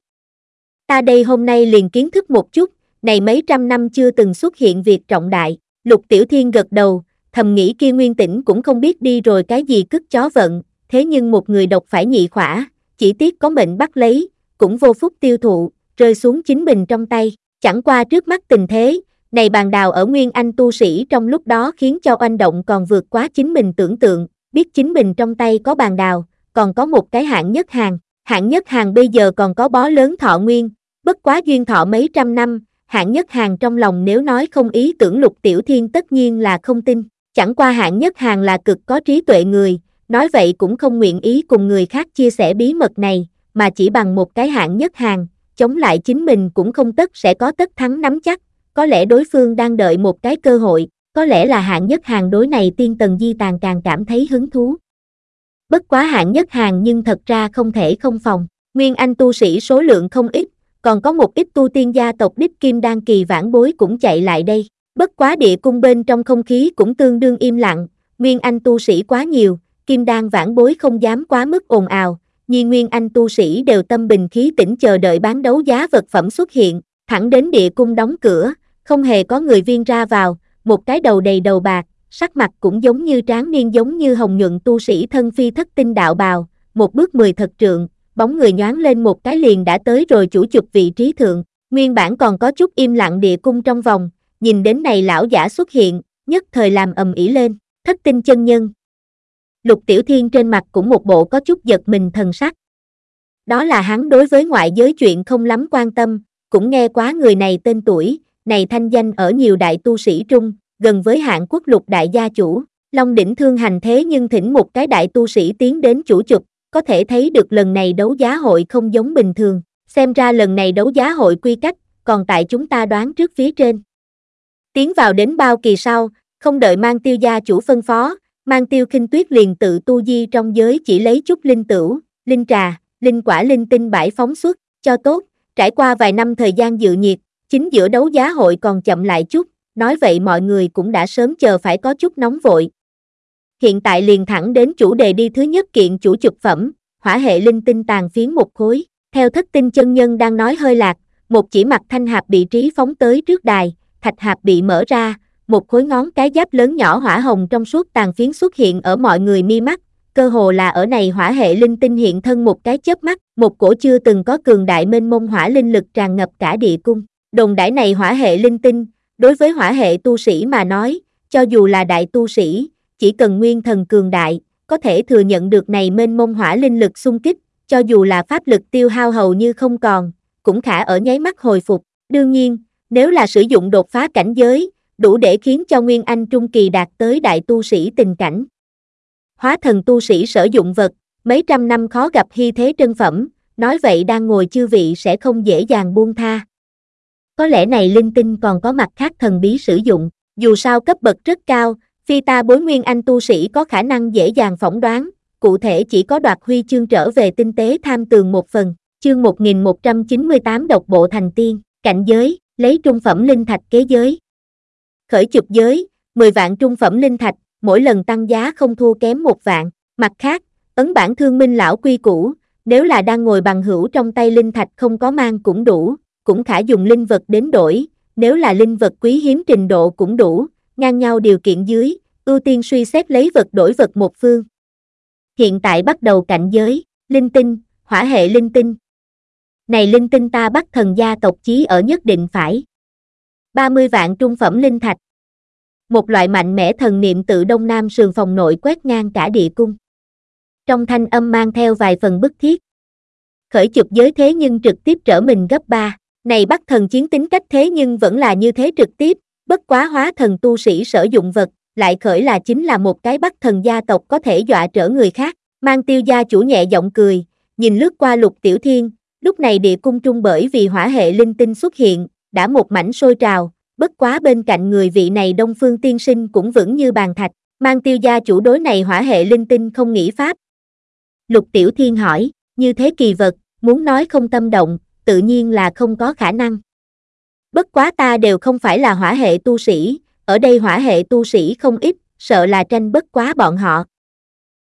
Ta đây hôm nay liền kiến thức một chút, này mấy trăm năm chưa từng xuất hiện việc trọng đại, lục tiểu thiên gật đầu, thầm nghĩ kia nguyên tỉnh cũng không biết đi rồi cái gì cứt chó vận, thế nhưng một người độc phải nhị khỏa, chỉ tiếc có mệnh bắt lấy, cũng vô phúc tiêu thụ, rơi xuống chính mình trong tay, chẳng qua trước mắt tình thế, này bàn đào ở Nguyên Anh tu sĩ trong lúc đó khiến cho oanh động còn vượt quá chính mình tưởng tượng, biết chính mình trong tay có bàn đào, còn có một cái hạng nhất hàng, hạng nhất hàng bây giờ còn có bó lớn thọ nguyên, bất quá duyên thọ mấy trăm năm, hạng nhất hàng trong lòng nếu nói không ý tưởng lục tiểu thiên tất nhiên là không tin, chẳng qua hạng nhất hàng là cực có trí tuệ người, nói vậy cũng không nguyện ý cùng người khác chia sẻ bí mật này, mà chỉ bằng một cái hạng nhất hàng, chống lại chính mình cũng không tất sẽ có tất thắng nắm chắc, có lẽ đối phương đang đợi một cái cơ hội, có lẽ là hạng nhất hàng đối này tiên tần di tàn càng cảm thấy hứng thú. Bất quá hạng nhất hàng nhưng thật ra không thể không phòng, Nguyên Anh tu sĩ số lượng không ít, còn có một ít tu tiên gia tộc đích kim đan kỳ vãn bối cũng chạy lại đây. Bất quá địa cung bên trong không khí cũng tương đương im lặng, Nguyên Anh tu sĩ quá nhiều, kim đan vãn bối không dám quá mức ồn ào, Nhi Nguyên Anh tu sĩ đều tâm bình khí tĩnh chờ đợi bán đấu giá vật phẩm xuất hiện, thẳng đến địa cung đóng cửa, không hề có người viên ra vào, một cái đầu đầy đầu bạc, sắc mặt cũng giống như tráng niên giống như hồng nhuận tu sĩ thân phi thất tinh đạo bào, một bước mười thật trượng, bóng người nhoáng lên một cái liền đã tới rồi chủ chụp vị trí thượng, nguyên bản còn có chút im lặng địa cung trong vòng, nhìn đến này lão giả xuất hiện, nhất thời làm ầm ĩ lên, thất tinh chân nhân. Lục Tiểu Thiên trên mặt cũng một bộ có chút giật mình thần sắc. Đó là hắn đối với ngoại giới chuyện không lắm quan tâm, cũng nghe quá người này tên tuổi, này thanh danh ở nhiều đại tu sĩ trung, gần với hạng quốc lục đại gia chủ, Long đỉnh thương hành thế nhưng thỉnh một cái đại tu sĩ tiến đến chủ chụp, có thể thấy được lần này đấu giá hội không giống bình thường, xem ra lần này đấu giá hội quy cách, còn tại chúng ta đoán trước phía trên. Tiến vào đến bao kỳ sau, không đợi mang tiêu gia chủ phân phó, mang tiêu kinh tuyết liền tự tu di trong giới chỉ lấy chút linh tửu, linh trà, linh quả linh tinh bãi phóng xuất, cho tốt, trải qua vài năm thời gian dự nhiệt, chính giữa đấu giá hội còn chậm lại chút, nói vậy mọi người cũng đã sớm chờ phải có chút nóng vội, hiện tại liền thẳng đến chủ đề đi thứ nhất kiện chủ chụp phẩm, hỏa hệ linh tinh tàn phiến một khối. Theo thất tinh chân nhân đang nói hơi lạc, một chỉ mặt thanh hạp bị trí phóng tới trước đài, thạch hạp bị mở ra, một khối ngón cái giáp lớn nhỏ hỏa hồng trong suốt tàn phiến xuất hiện ở mọi người mi mắt, cơ hồ là ở này hỏa hệ linh tinh hiện thân một cái chớp mắt, một cổ chưa từng có cường đại mênh mông hỏa linh lực tràn ngập cả địa cung. Đồn đãi này hỏa hệ linh tinh, đối với hỏa hệ tu sĩ mà nói, cho dù là đại tu sĩ, chỉ cần nguyên thần cường đại, có thể thừa nhận được này mênh mông hỏa linh lực xung kích, cho dù là pháp lực tiêu hao hầu như không còn, cũng khả ở nháy mắt hồi phục. Đương nhiên, nếu là sử dụng đột phá cảnh giới, đủ để khiến cho Nguyên Anh Trung Kỳ đạt tới đại tu sĩ tình cảnh. Hóa thần tu sĩ sử dụng vật, mấy trăm năm khó gặp hy thế trân phẩm, nói vậy đang ngồi chư vị sẽ không dễ dàng buông tha. Có lẽ này linh tinh còn có mặt khác thần bí sử dụng, dù sao cấp bậc rất cao, phi ta bối nguyên anh tu sĩ có khả năng dễ dàng phỏng đoán, cụ thể chỉ có đoạt huy chương trở về tinh tế tham tường một phần, chương 1198 độc bộ thành tiên, cảnh giới, lấy trung phẩm linh thạch kế giới. Khởi chụp giới, 10 vạn trung phẩm linh thạch, mỗi lần tăng giá không thua kém một vạn. Mặt khác, ấn bản thương minh lão quy cũ, nếu là đang ngồi bằng hữu trong tay linh thạch không có mang cũng đủ, cũng khả dùng linh vật đến đổi, nếu là linh vật quý hiếm trình độ cũng đủ, ngang nhau điều kiện dưới, ưu tiên suy xét lấy vật đổi vật một phương. Hiện tại bắt đầu cảnh giới, linh tinh, hỏa hệ linh tinh. Này linh tinh ta bắt thần gia tộc chí ở nhất định phải. 30 vạn trung phẩm linh thạch. Một loại mạnh mẽ thần niệm tự đông nam sườn phòng nội quét ngang cả địa cung. Trong thanh âm mang theo vài phần bức thiết. Khởi chụp giới thế nhưng trực tiếp trở mình gấp 3. Này bắt thần chiến tính cách thế nhưng vẫn là như thế trực tiếp, bất quá hóa thần tu sĩ sở dụng vật, lại khởi là chính là một cái bắt thần gia tộc có thể dọa trở người khác. Mang tiêu gia chủ nhẹ giọng cười, nhìn lướt qua lục tiểu thiên, lúc này địa cung trung bởi vì hỏa hệ linh tinh xuất hiện, đã một mảnh sôi trào, bất quá bên cạnh người vị này đông phương tiên sinh cũng vững như bàn thạch, mang tiêu gia chủ đối này hỏa hệ linh tinh không nghĩ pháp. Lục tiểu thiên hỏi, như thế kỳ vật, muốn nói không tâm động, tự nhiên là không có khả năng. Bất quá ta đều không phải là hỏa hệ tu sĩ, ở đây hỏa hệ tu sĩ không ít, sợ là tranh bất quá bọn họ.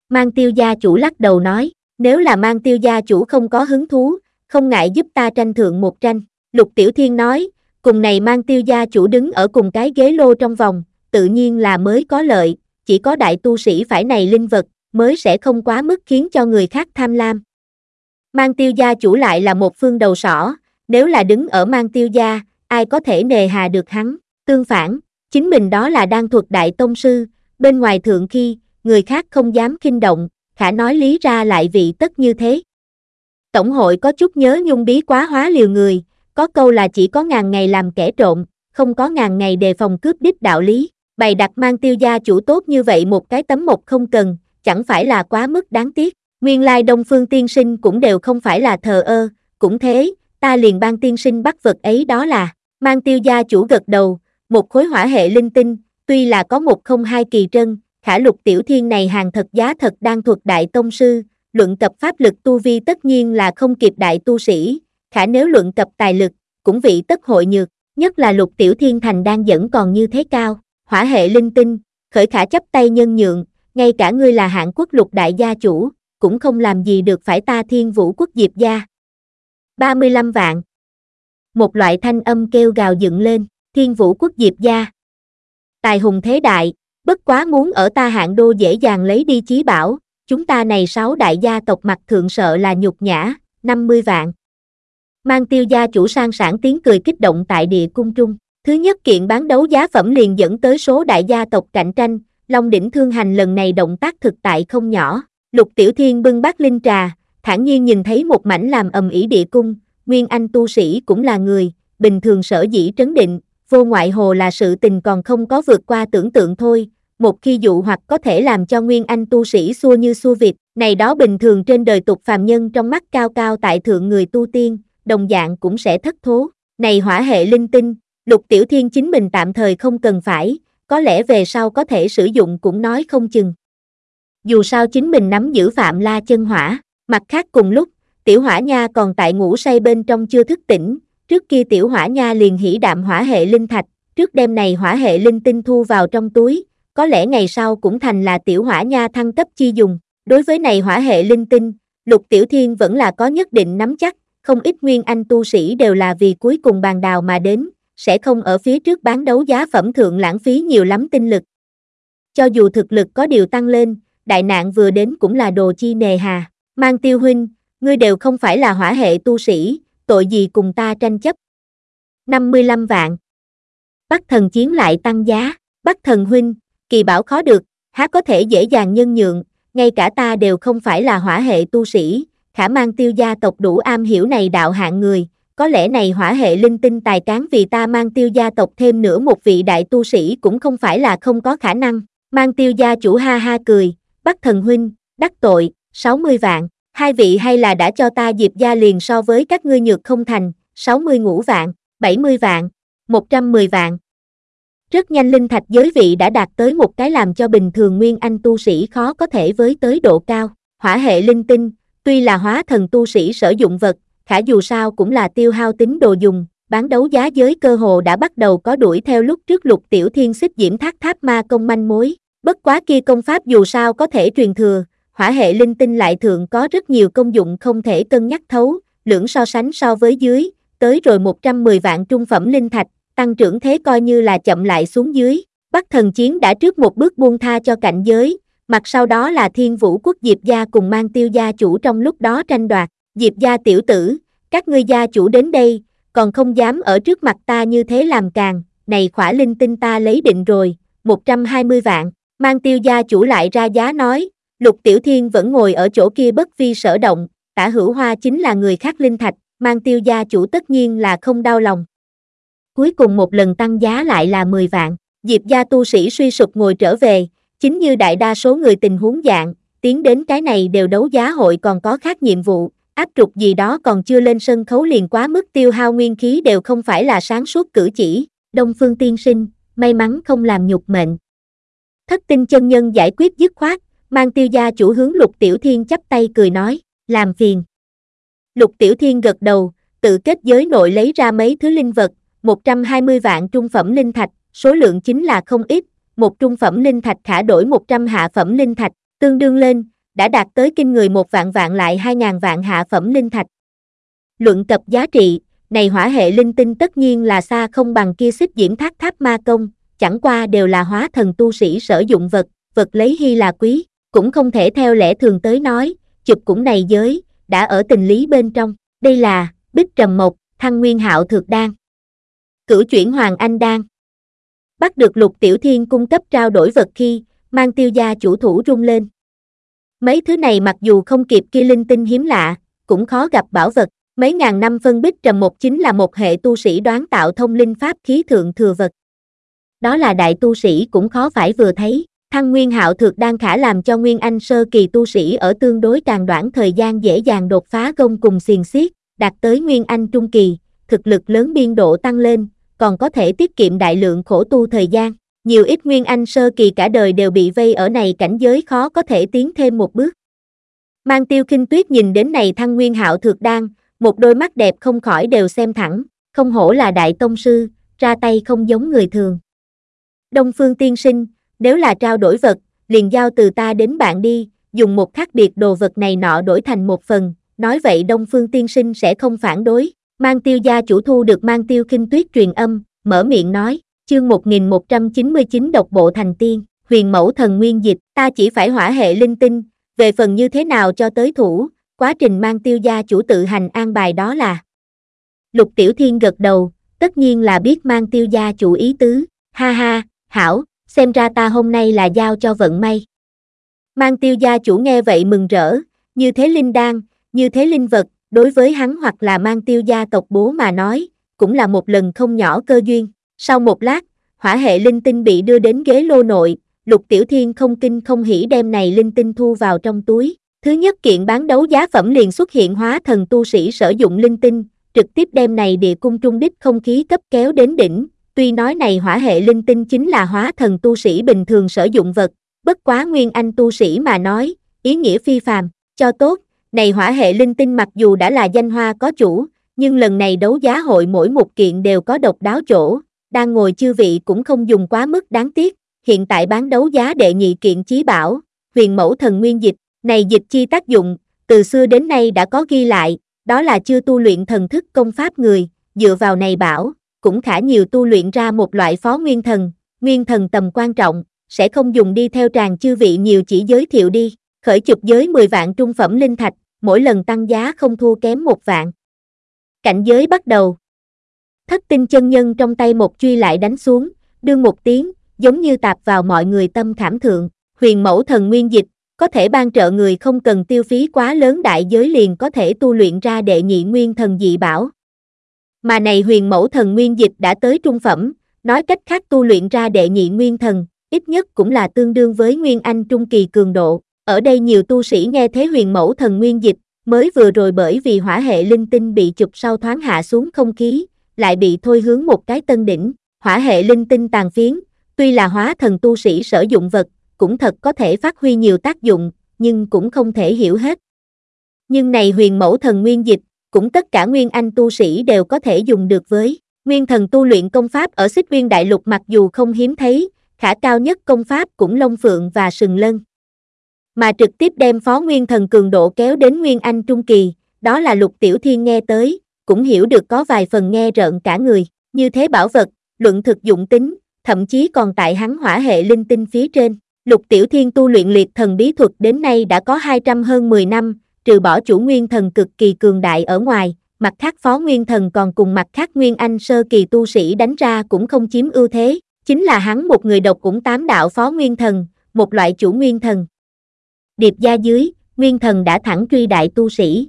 Mang tiêu gia chủ lắc đầu nói, nếu là mang tiêu gia chủ không có hứng thú, không ngại giúp ta tranh thượng một tranh. Lục Tiểu Thiên nói, cùng này mang tiêu gia chủ đứng ở cùng cái ghế lô trong vòng, tự nhiên là mới có lợi, chỉ có đại tu sĩ phải này linh vật, mới sẽ không quá mức khiến cho người khác tham lam. Mang tiêu gia chủ lại là một phương đầu sỏ, nếu là đứng ở mang tiêu gia, ai có thể nề hà được hắn, tương phản, chính mình đó là đang thuộc đại tông sư, bên ngoài thượng khi, người khác không dám kinh động, khả nói lý ra lại vị tất như thế. Tổng hội có chút nhớ nhung bí quá hóa liều người, có câu là chỉ có ngàn ngày làm kẻ trộm, không có ngàn ngày đề phòng cướp đích đạo lý, bày đặt mang tiêu gia chủ tốt như vậy một cái tấm một không cần, chẳng phải là quá mức đáng tiếc. Nguyên lai Đông Phương tiên sinh cũng đều không phải là thờ ơ, cũng thế, ta liền ban tiên sinh bắt vật ấy đó là, mang tiêu gia chủ gật đầu, một khối hỏa hệ linh tinh, tuy là có một không hai kỳ trân, khả lục tiểu thiên này hàng thật giá thật đang thuộc đại tông sư, luận cập pháp lực tu vi tất nhiên là không kịp đại tu sĩ, khả nếu luận cập tài lực, cũng vị tất hội nhược, nhất là lục tiểu thiên thành đang dẫn còn như thế cao, hỏa hệ linh tinh, khởi khả chấp tay nhân nhượng, ngay cả ngươi là hạng quốc lục đại gia chủ, cũng không làm gì được phải ta thiên vũ quốc diệp gia. 35 vạn. Một loại thanh âm kêu gào dựng lên, thiên vũ quốc diệp gia. Tài hùng thế đại, bất quá muốn ở ta hạng đô dễ dàng lấy đi chí bảo, chúng ta này sáu đại gia tộc mặt thượng sợ là nhục nhã, 50 vạn. Mang tiêu gia chủ sang sản tiếng cười kích động tại địa cung trung. Thứ nhất kiện bán đấu giá phẩm liền dẫn tới số đại gia tộc cạnh tranh, Long đỉnh thương hành lần này động tác thực tại không nhỏ. Lục Tiểu Thiên bưng bát linh trà, thản nhiên nhìn thấy một mảnh làm ầm ĩ địa cung, Nguyên Anh tu sĩ cũng là người, bình thường sở dĩ trấn định, vô ngoại hồ là sự tình còn không có vượt qua tưởng tượng thôi, một khi dụ hoặc có thể làm cho Nguyên Anh tu sĩ xua như xua vịt, này đó bình thường trên đời tục phàm nhân trong mắt cao cao tại thượng người tu tiên, đồng dạng cũng sẽ thất thố. Này hỏa hệ linh tinh, lục tiểu thiên chính mình tạm thời không cần phải, có lẽ về sau có thể sử dụng cũng nói không chừng. Dù sao chính mình nắm giữ phạm la chân hỏa, mặt khác cùng lúc, tiểu hỏa nha còn tại ngủ say bên trong chưa thức tỉnh, trước kia tiểu hỏa nha liền hỉ đạm hỏa hệ linh thạch, trước đêm này hỏa hệ linh tinh thu vào trong túi, có lẽ ngày sau cũng thành là tiểu hỏa nha thăng cấp chi dùng. Đối với này hỏa hệ linh tinh, lục tiểu thiên vẫn là có nhất định nắm chắc, không ít nguyên anh tu sĩ đều là vì cuối cùng bàn đào mà đến, sẽ không ở phía trước bán đấu giá phẩm thượng lãng phí nhiều lắm tinh lực. Cho dù thực lực có điều tăng lên, đại nạn vừa đến cũng là đồ chi nề hà. Mang tiêu huynh, ngươi đều không phải là hỏa hệ tu sĩ, tội gì cùng ta tranh chấp. 55 vạn. Bắc thần chiến lại tăng giá, Bắc thần huynh, kỳ bảo khó được, há có thể dễ dàng nhân nhượng, ngay cả ta đều không phải là hỏa hệ tu sĩ, khả mang tiêu gia tộc đủ am hiểu này đạo hạng người, có lẽ này hỏa hệ linh tinh tài cán vì ta mang tiêu gia tộc thêm nữa một vị đại tu sĩ cũng không phải là không có khả năng, mang tiêu gia chủ ha ha cười, bắt thần huynh, đắc tội, 60 vạn, hai vị hay là đã cho ta dịp gia liền so với các ngươi nhược không thành, 60 ngũ vạn, 70 vạn, 110 vạn. Rất nhanh linh thạch giới vị đã đạt tới một cái làm cho bình thường nguyên anh tu sĩ khó có thể với tới độ cao, hỏa hệ linh tinh, tuy là hóa thần tu sĩ sử dụng vật, khả dù sao cũng là tiêu hao tính đồ dùng, bán đấu giá giới cơ hồ đã bắt đầu có đuổi theo lúc trước lục tiểu thiên xích diễm thác tháp ma công manh mối, bất quá kia công pháp dù sao có thể truyền thừa, hỏa hệ linh tinh lại thường có rất nhiều công dụng không thể cân nhắc thấu, lưỡng so sánh so với dưới, tới rồi 110 vạn trung phẩm linh thạch, tăng trưởng thế coi như là chậm lại xuống dưới, Bắc thần chiến đã trước một bước buông tha cho cảnh giới, mặt sau đó là thiên vũ quốc Diệp gia cùng mang tiêu gia chủ trong lúc đó tranh đoạt, Diệp gia tiểu tử, các ngươi gia chủ đến đây, còn không dám ở trước mặt ta như thế làm càng, này khỏa linh tinh ta lấy định rồi, 120 vạn, mang tiêu gia chủ lại ra giá nói, lục tiểu thiên vẫn ngồi ở chỗ kia bất vi sở động, tả hữu hoa chính là người khác linh thạch, mang tiêu gia chủ tất nhiên là không đau lòng. Cuối cùng một lần tăng giá lại là 10 vạn, Diệp gia tu sĩ suy sụp ngồi trở về, chính như đại đa số người tình huống dạng, tiến đến cái này đều đấu giá hội còn có khác nhiệm vụ, áp trục gì đó còn chưa lên sân khấu liền quá mức tiêu hao nguyên khí đều không phải là sáng suốt cử chỉ, Đông Phương tiên sinh, may mắn không làm nhục mệnh. Thất tinh chân nhân giải quyết dứt khoát, mang tiêu gia chủ hướng lục tiểu thiên chắp tay cười nói, làm phiền. Lục tiểu thiên gật đầu, tự kết giới nội lấy ra mấy thứ linh vật, 120 vạn trung phẩm linh thạch, số lượng chính là không ít, một trung phẩm linh thạch khả đổi 100 hạ phẩm linh thạch, tương đương lên, đã đạt tới kinh người một vạn vạn lại 2.000 vạn hạ phẩm linh thạch. Luận cập giá trị, này hỏa hệ linh tinh tất nhiên là xa không bằng kia xích diễm thác tháp ma công, chẳng qua đều là hóa thần tu sĩ sử dụng vật, vật lấy hy là quý, cũng không thể theo lẽ thường tới nói, chụp cũng này giới, đã ở tình lý bên trong, đây là, bích trầm mộc, thăng nguyên hạo thược đan. Cửu chuyển hoàng anh đan. Bắt được lục tiểu thiên cung cấp trao đổi vật khi, mang tiêu gia chủ thủ rung lên. Mấy thứ này mặc dù không kịp kia linh tinh hiếm lạ, cũng khó gặp bảo vật, mấy ngàn năm phân bích trầm một chính là một hệ tu sĩ đoán tạo thông linh pháp khí thượng thừa vật. Đó là đại tu sĩ cũng khó phải vừa thấy, thăng nguyên hạo thực đang khả làm cho nguyên anh sơ kỳ tu sĩ ở tương đối càng đoạn thời gian dễ dàng đột phá gông cùng xiềng xiết, đạt tới nguyên anh trung kỳ, thực lực lớn biên độ tăng lên, còn có thể tiết kiệm đại lượng khổ tu thời gian. Nhiều ít nguyên anh sơ kỳ cả đời đều bị vây ở này cảnh giới khó có thể tiến thêm một bước. Mang tiêu kinh tuyết nhìn đến này thăng nguyên hạo thược đan, một đôi mắt đẹp không khỏi đều xem thẳng, không hổ là đại tông sư, ra tay không giống người thường. Đông phương tiên sinh, nếu là trao đổi vật, liền giao từ ta đến bạn đi, dùng một khác biệt đồ vật này nọ đổi thành một phần, nói vậy Đông phương tiên sinh sẽ không phản đối. Mang tiêu gia chủ thu được mang tiêu kinh tuyết truyền âm, mở miệng nói, chương 1199 độc bộ thành tiên, huyền mẫu thần nguyên dịch, ta chỉ phải hỏa hệ linh tinh, về phần như thế nào cho tới thủ, quá trình mang tiêu gia chủ tự hành an bài đó là. Lục Tiểu Thiên gật đầu, tất nhiên là biết mang tiêu gia chủ ý tứ, ha ha, hảo, xem ra ta hôm nay là giao cho vận may. Mang tiêu gia chủ nghe vậy mừng rỡ, như thế linh đan, như thế linh vật, đối với hắn hoặc là mang tiêu gia tộc bố mà nói, cũng là một lần không nhỏ cơ duyên. Sau một lát, hỏa hệ linh tinh bị đưa đến ghế lô nội, lục tiểu thiên không kinh không hỉ đem này linh tinh thu vào trong túi. Thứ nhất kiện bán đấu giá phẩm liền xuất hiện hóa thần tu sĩ sử dụng linh tinh, trực tiếp đem này địa cung trung đích không khí cấp kéo đến đỉnh. Tuy nói này hỏa hệ linh tinh chính là hóa thần tu sĩ bình thường sử dụng vật, bất quá nguyên anh tu sĩ mà nói, ý nghĩa phi phàm, cho tốt, này hỏa hệ linh tinh mặc dù đã là danh hoa có chủ, nhưng lần này đấu giá hội mỗi một kiện đều có độc đáo chỗ, đang ngồi chư vị cũng không dùng quá mức đáng tiếc, hiện tại bán đấu giá đệ nhị kiện chí bảo, huyền mẫu thần nguyên dịch, này dịch chi tác dụng, từ xưa đến nay đã có ghi lại, đó là chưa tu luyện thần thức công pháp người, dựa vào này bảo, cũng khả nhiều tu luyện ra một loại phó nguyên thần, nguyên thần tầm quan trọng, sẽ không dùng đi theo tràng chư vị nhiều chỉ giới thiệu đi, khởi chụp giới 10 vạn trung phẩm linh thạch, mỗi lần tăng giá không thua kém một vạn. Cảnh giới bắt đầu. Thất tinh chân nhân trong tay một truy lại đánh xuống, đương một tiếng, giống như tạp vào mọi người tâm khảm thượng, huyền mẫu thần nguyên dịch, có thể ban trợ người không cần tiêu phí quá lớn đại giới liền có thể tu luyện ra đệ nhị nguyên thần dị bảo. Mà này huyền mẫu thần nguyên dịch đã tới trung phẩm, nói cách khác tu luyện ra đệ nhị nguyên thần, ít nhất cũng là tương đương với nguyên anh trung kỳ cường độ. Ở đây nhiều tu sĩ nghe thế huyền mẫu thần nguyên dịch, mới vừa rồi bởi vì hỏa hệ linh tinh bị chụp sau thoáng hạ xuống không khí, lại bị thôi hướng một cái tân đỉnh, hỏa hệ linh tinh tàn phiến, tuy là hóa thần tu sĩ sử dụng vật, cũng thật có thể phát huy nhiều tác dụng, nhưng cũng không thể hiểu hết. Nhưng này huyền mẫu thần nguyên dịch, cũng tất cả nguyên anh tu sĩ đều có thể dùng được với. Nguyên thần tu luyện công pháp ở xích nguyên đại lục mặc dù không hiếm thấy, khả cao nhất công pháp cũng lông phượng và sừng lân. Mà trực tiếp đem phó nguyên thần cường độ kéo đến nguyên anh trung kỳ, đó là lục tiểu thiên nghe tới, cũng hiểu được có vài phần nghe rợn cả người, như thế bảo vật, luận thực dụng tính, thậm chí còn tại hắn hỏa hệ linh tinh phía trên. Lục Tiểu Thiên tu luyện liệt thần bí thuật đến nay đã có 200 hơn 10 năm, trừ bỏ chủ nguyên thần cực kỳ cường đại ở ngoài, mặt khác phó nguyên thần còn cùng mặt khác nguyên anh sơ kỳ tu sĩ đánh ra cũng không chiếm ưu thế, chính là hắn một người độc cũng tám đạo phó nguyên thần, một loại chủ nguyên thần. Điệp gia dưới, nguyên thần đã thẳng truy đại tu sĩ.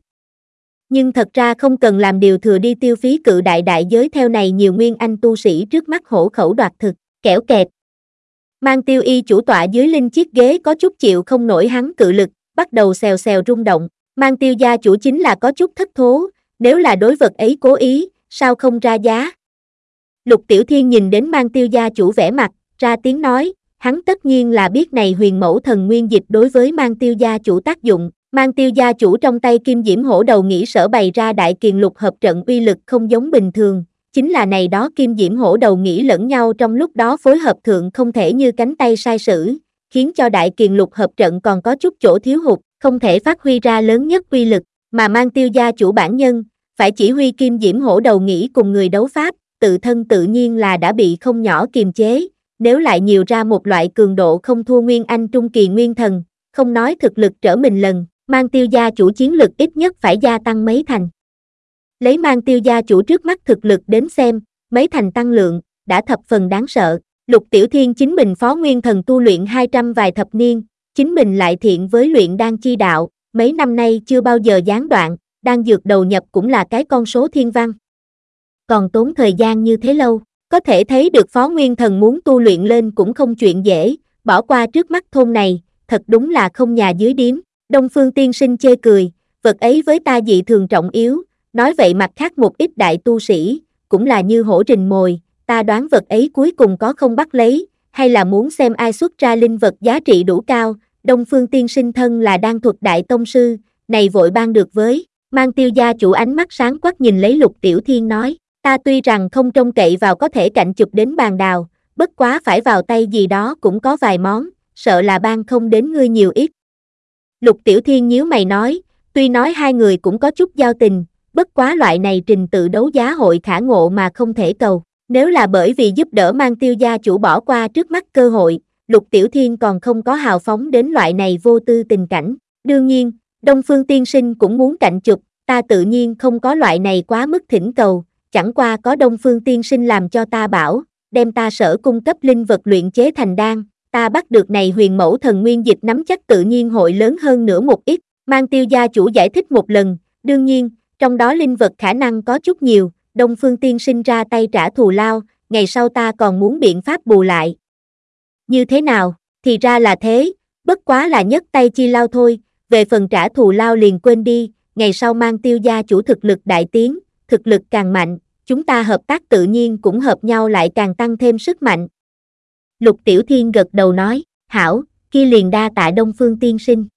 Nhưng thật ra không cần làm điều thừa đi tiêu phí cự đại đại giới theo này nhiều nguyên anh tu sĩ trước mắt hổ khẩu đoạt thực, kẻo kẹt. Mang tiêu y chủ tọa dưới linh chiếc ghế có chút chịu không nổi hắn cự lực, bắt đầu xèo xèo rung động, mang tiêu gia chủ chính là có chút thất thố, nếu là đối vật ấy cố ý, sao không ra giá? Lục Tiểu Thiên nhìn đến mang tiêu gia chủ vẻ mặt, ra tiếng nói, hắn tất nhiên là biết này huyền mẫu thần nguyên dịch đối với mang tiêu gia chủ tác dụng, mang tiêu gia chủ trong tay kim diễm hổ đầu nghĩ sở bày ra đại kiền lục hợp trận uy lực không giống bình thường, chính là này đó kim diễm hổ đầu nghĩ lẫn nhau trong lúc đó phối hợp thượng không thể như cánh tay sai sử, khiến cho đại kiền lục hợp trận còn có chút chỗ thiếu hụt, không thể phát huy ra lớn nhất uy lực, mà mang tiêu gia chủ bản nhân, phải chỉ huy kim diễm hổ đầu nghĩ cùng người đấu pháp, tự thân tự nhiên là đã bị không nhỏ kiềm chế, nếu lại nhiều ra một loại cường độ không thua nguyên anh trung kỳ nguyên thần, không nói thực lực trở mình lần, mang tiêu gia chủ chiến lực ít nhất phải gia tăng mấy thành. Lấy mang tiêu gia chủ trước mắt thực lực đến xem, mấy thành tăng lượng, đã thập phần đáng sợ. Lục Tiểu Thiên chính mình phó nguyên thần tu luyện 200 vài thập niên, chính mình lại thiện với luyện đan chi đạo, mấy năm nay chưa bao giờ gián đoạn, đang dược đầu nhập cũng là cái con số thiên văn. Còn tốn thời gian như thế lâu, có thể thấy được phó nguyên thần muốn tu luyện lên cũng không chuyện dễ, bỏ qua trước mắt thôn này, thật đúng là không nhà dưới điếm. Đông Phương Tiên Sinh chê cười, vật ấy với ta dị thường trọng yếu, nói vậy mặt khác một ít đại tu sĩ, cũng là như hổ rình mồi, ta đoán vật ấy cuối cùng có không bắt lấy, hay là muốn xem ai xuất ra linh vật giá trị đủ cao, Đông Phương Tiên Sinh thân là đang thuật đại tông sư, này vội ban được với, mang tiêu gia chủ ánh mắt sáng quắc nhìn lấy lục tiểu thiên nói, ta tuy rằng không trông cậy vào có thể cạnh chụp đến bàn đào, bất quá phải vào tay gì đó cũng có vài món, sợ là ban không đến ngươi nhiều ít. Lục tiểu thiên nhíu mày nói, tuy nói hai người cũng có chút giao tình, bất quá loại này trình tự đấu giá hội khả ngộ mà không thể cầu. Nếu là bởi vì giúp đỡ mang tiêu gia chủ bỏ qua trước mắt cơ hội, Lục Tiểu Thiên còn không có hào phóng đến loại này vô tư tình cảnh. Đương nhiên, Đông Phương Tiên Sinh cũng muốn cạnh chụp, ta tự nhiên không có loại này quá mức thỉnh cầu, chẳng qua có Đông Phương Tiên Sinh làm cho ta bảo, đem ta sở cung cấp linh vật luyện chế thành đan, ta bắt được này huyền mẫu thần nguyên dịch nắm chắc tự nhiên hội lớn hơn nửa một ít, mang tiêu gia chủ giải thích một lần, đương nhiên, trong đó linh vật khả năng có chút nhiều, Đông Phương Tiên sinh ra tay trả thù lao, ngày sau ta còn muốn biện pháp bù lại. Như thế nào, thì ra là thế, bất quá là nhất tay chi lao thôi, về phần trả thù lao liền quên đi, ngày sau mang tiêu gia chủ thực lực đại tiến, thực lực càng mạnh, chúng ta hợp tác tự nhiên cũng hợp nhau lại càng tăng thêm sức mạnh. Lục Tiểu Thiên gật đầu nói, hảo, kia liền đa tạ Đông Phương Tiên sinh.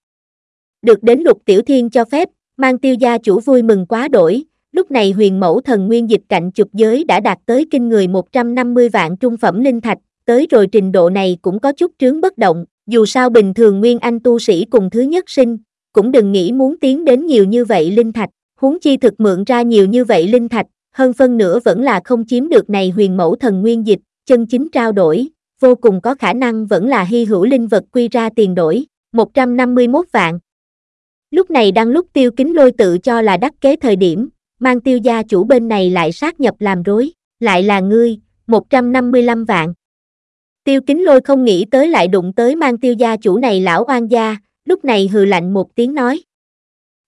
Được đến Lục Tiểu Thiên cho phép, Mang tiêu gia chủ vui mừng quá đổi, lúc này huyền mẫu thần nguyên dịch cạnh chụp giới đã đạt tới kinh người 150 vạn trung phẩm linh thạch, tới rồi trình độ này cũng có chút trướng bất động, dù sao bình thường nguyên anh tu sĩ cùng thứ nhất sinh, cũng đừng nghĩ muốn tiến đến nhiều như vậy linh thạch, huống chi thực mượn ra nhiều như vậy linh thạch, hơn phân nửa vẫn là không chiếm được này huyền mẫu thần nguyên dịch, chân chính trao đổi, vô cùng có khả năng vẫn là hy hữu linh vật quy ra tiền đổi, 151 vạn. Lúc này đang lúc tiêu kính lôi tự cho là đắc kế thời điểm, mang tiêu gia chủ bên này lại sát nhập làm rối, lại là ngươi, 155 vạn. Tiêu kính lôi không nghĩ tới lại đụng tới mang tiêu gia chủ này lão oan gia, lúc này hừ lạnh một tiếng nói.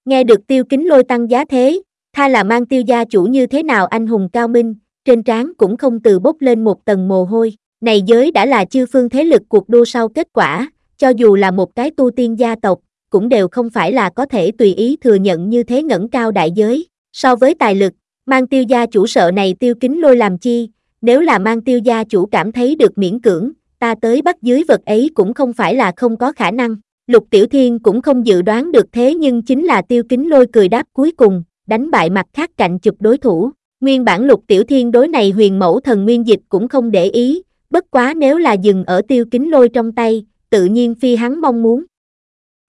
Nghe được tiêu kính lôi tăng giá thế, tha là mang tiêu gia chủ như thế nào anh hùng cao minh, trên trán cũng không từ bốc lên một tầng mồ hôi. Này giới đã là chư phương thế lực cuộc đua sau kết quả, cho dù là một cái tu tiên gia tộc, cũng đều không phải là có thể tùy ý thừa nhận như thế ngẩng cao đại giới. So với tài lực, mang tiêu gia chủ sợ này tiêu kính lôi làm chi, nếu là mang tiêu gia chủ cảm thấy được miễn cưỡng, ta tới bắt dưới vật ấy cũng không phải là không có khả năng. Lục Tiểu Thiên cũng không dự đoán được thế nhưng chính là tiêu kính lôi cười đáp cuối cùng, đánh bại mặt khác cạnh chụp đối thủ. Nguyên bản Lục Tiểu Thiên đối này huyền mẫu thần nguyên dịch cũng không để ý, bất quá nếu là dừng ở tiêu kính lôi trong tay, tự nhiên phi hắn mong muốn.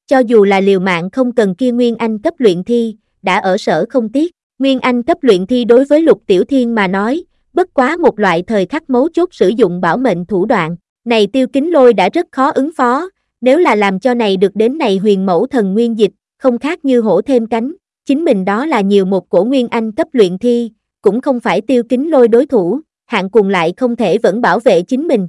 Cho dù là liều mạng không cần kia Nguyên Anh cấp luyện thi, đã ở sở không tiếc, Nguyên Anh cấp luyện thi đối với Lục Tiểu Thiên mà nói, bất quá một loại thời khắc mấu chốt sử dụng bảo mệnh thủ đoạn, này tiêu kính lôi đã rất khó ứng phó, nếu là làm cho này được đến này huyền mẫu thần nguyên dịch, không khác như hổ thêm cánh, chính mình đó là nhiều một cổ nguyên anh cấp luyện thi, cũng không phải tiêu kính lôi đối thủ, hạng cùng lại không thể vẫn bảo vệ chính mình,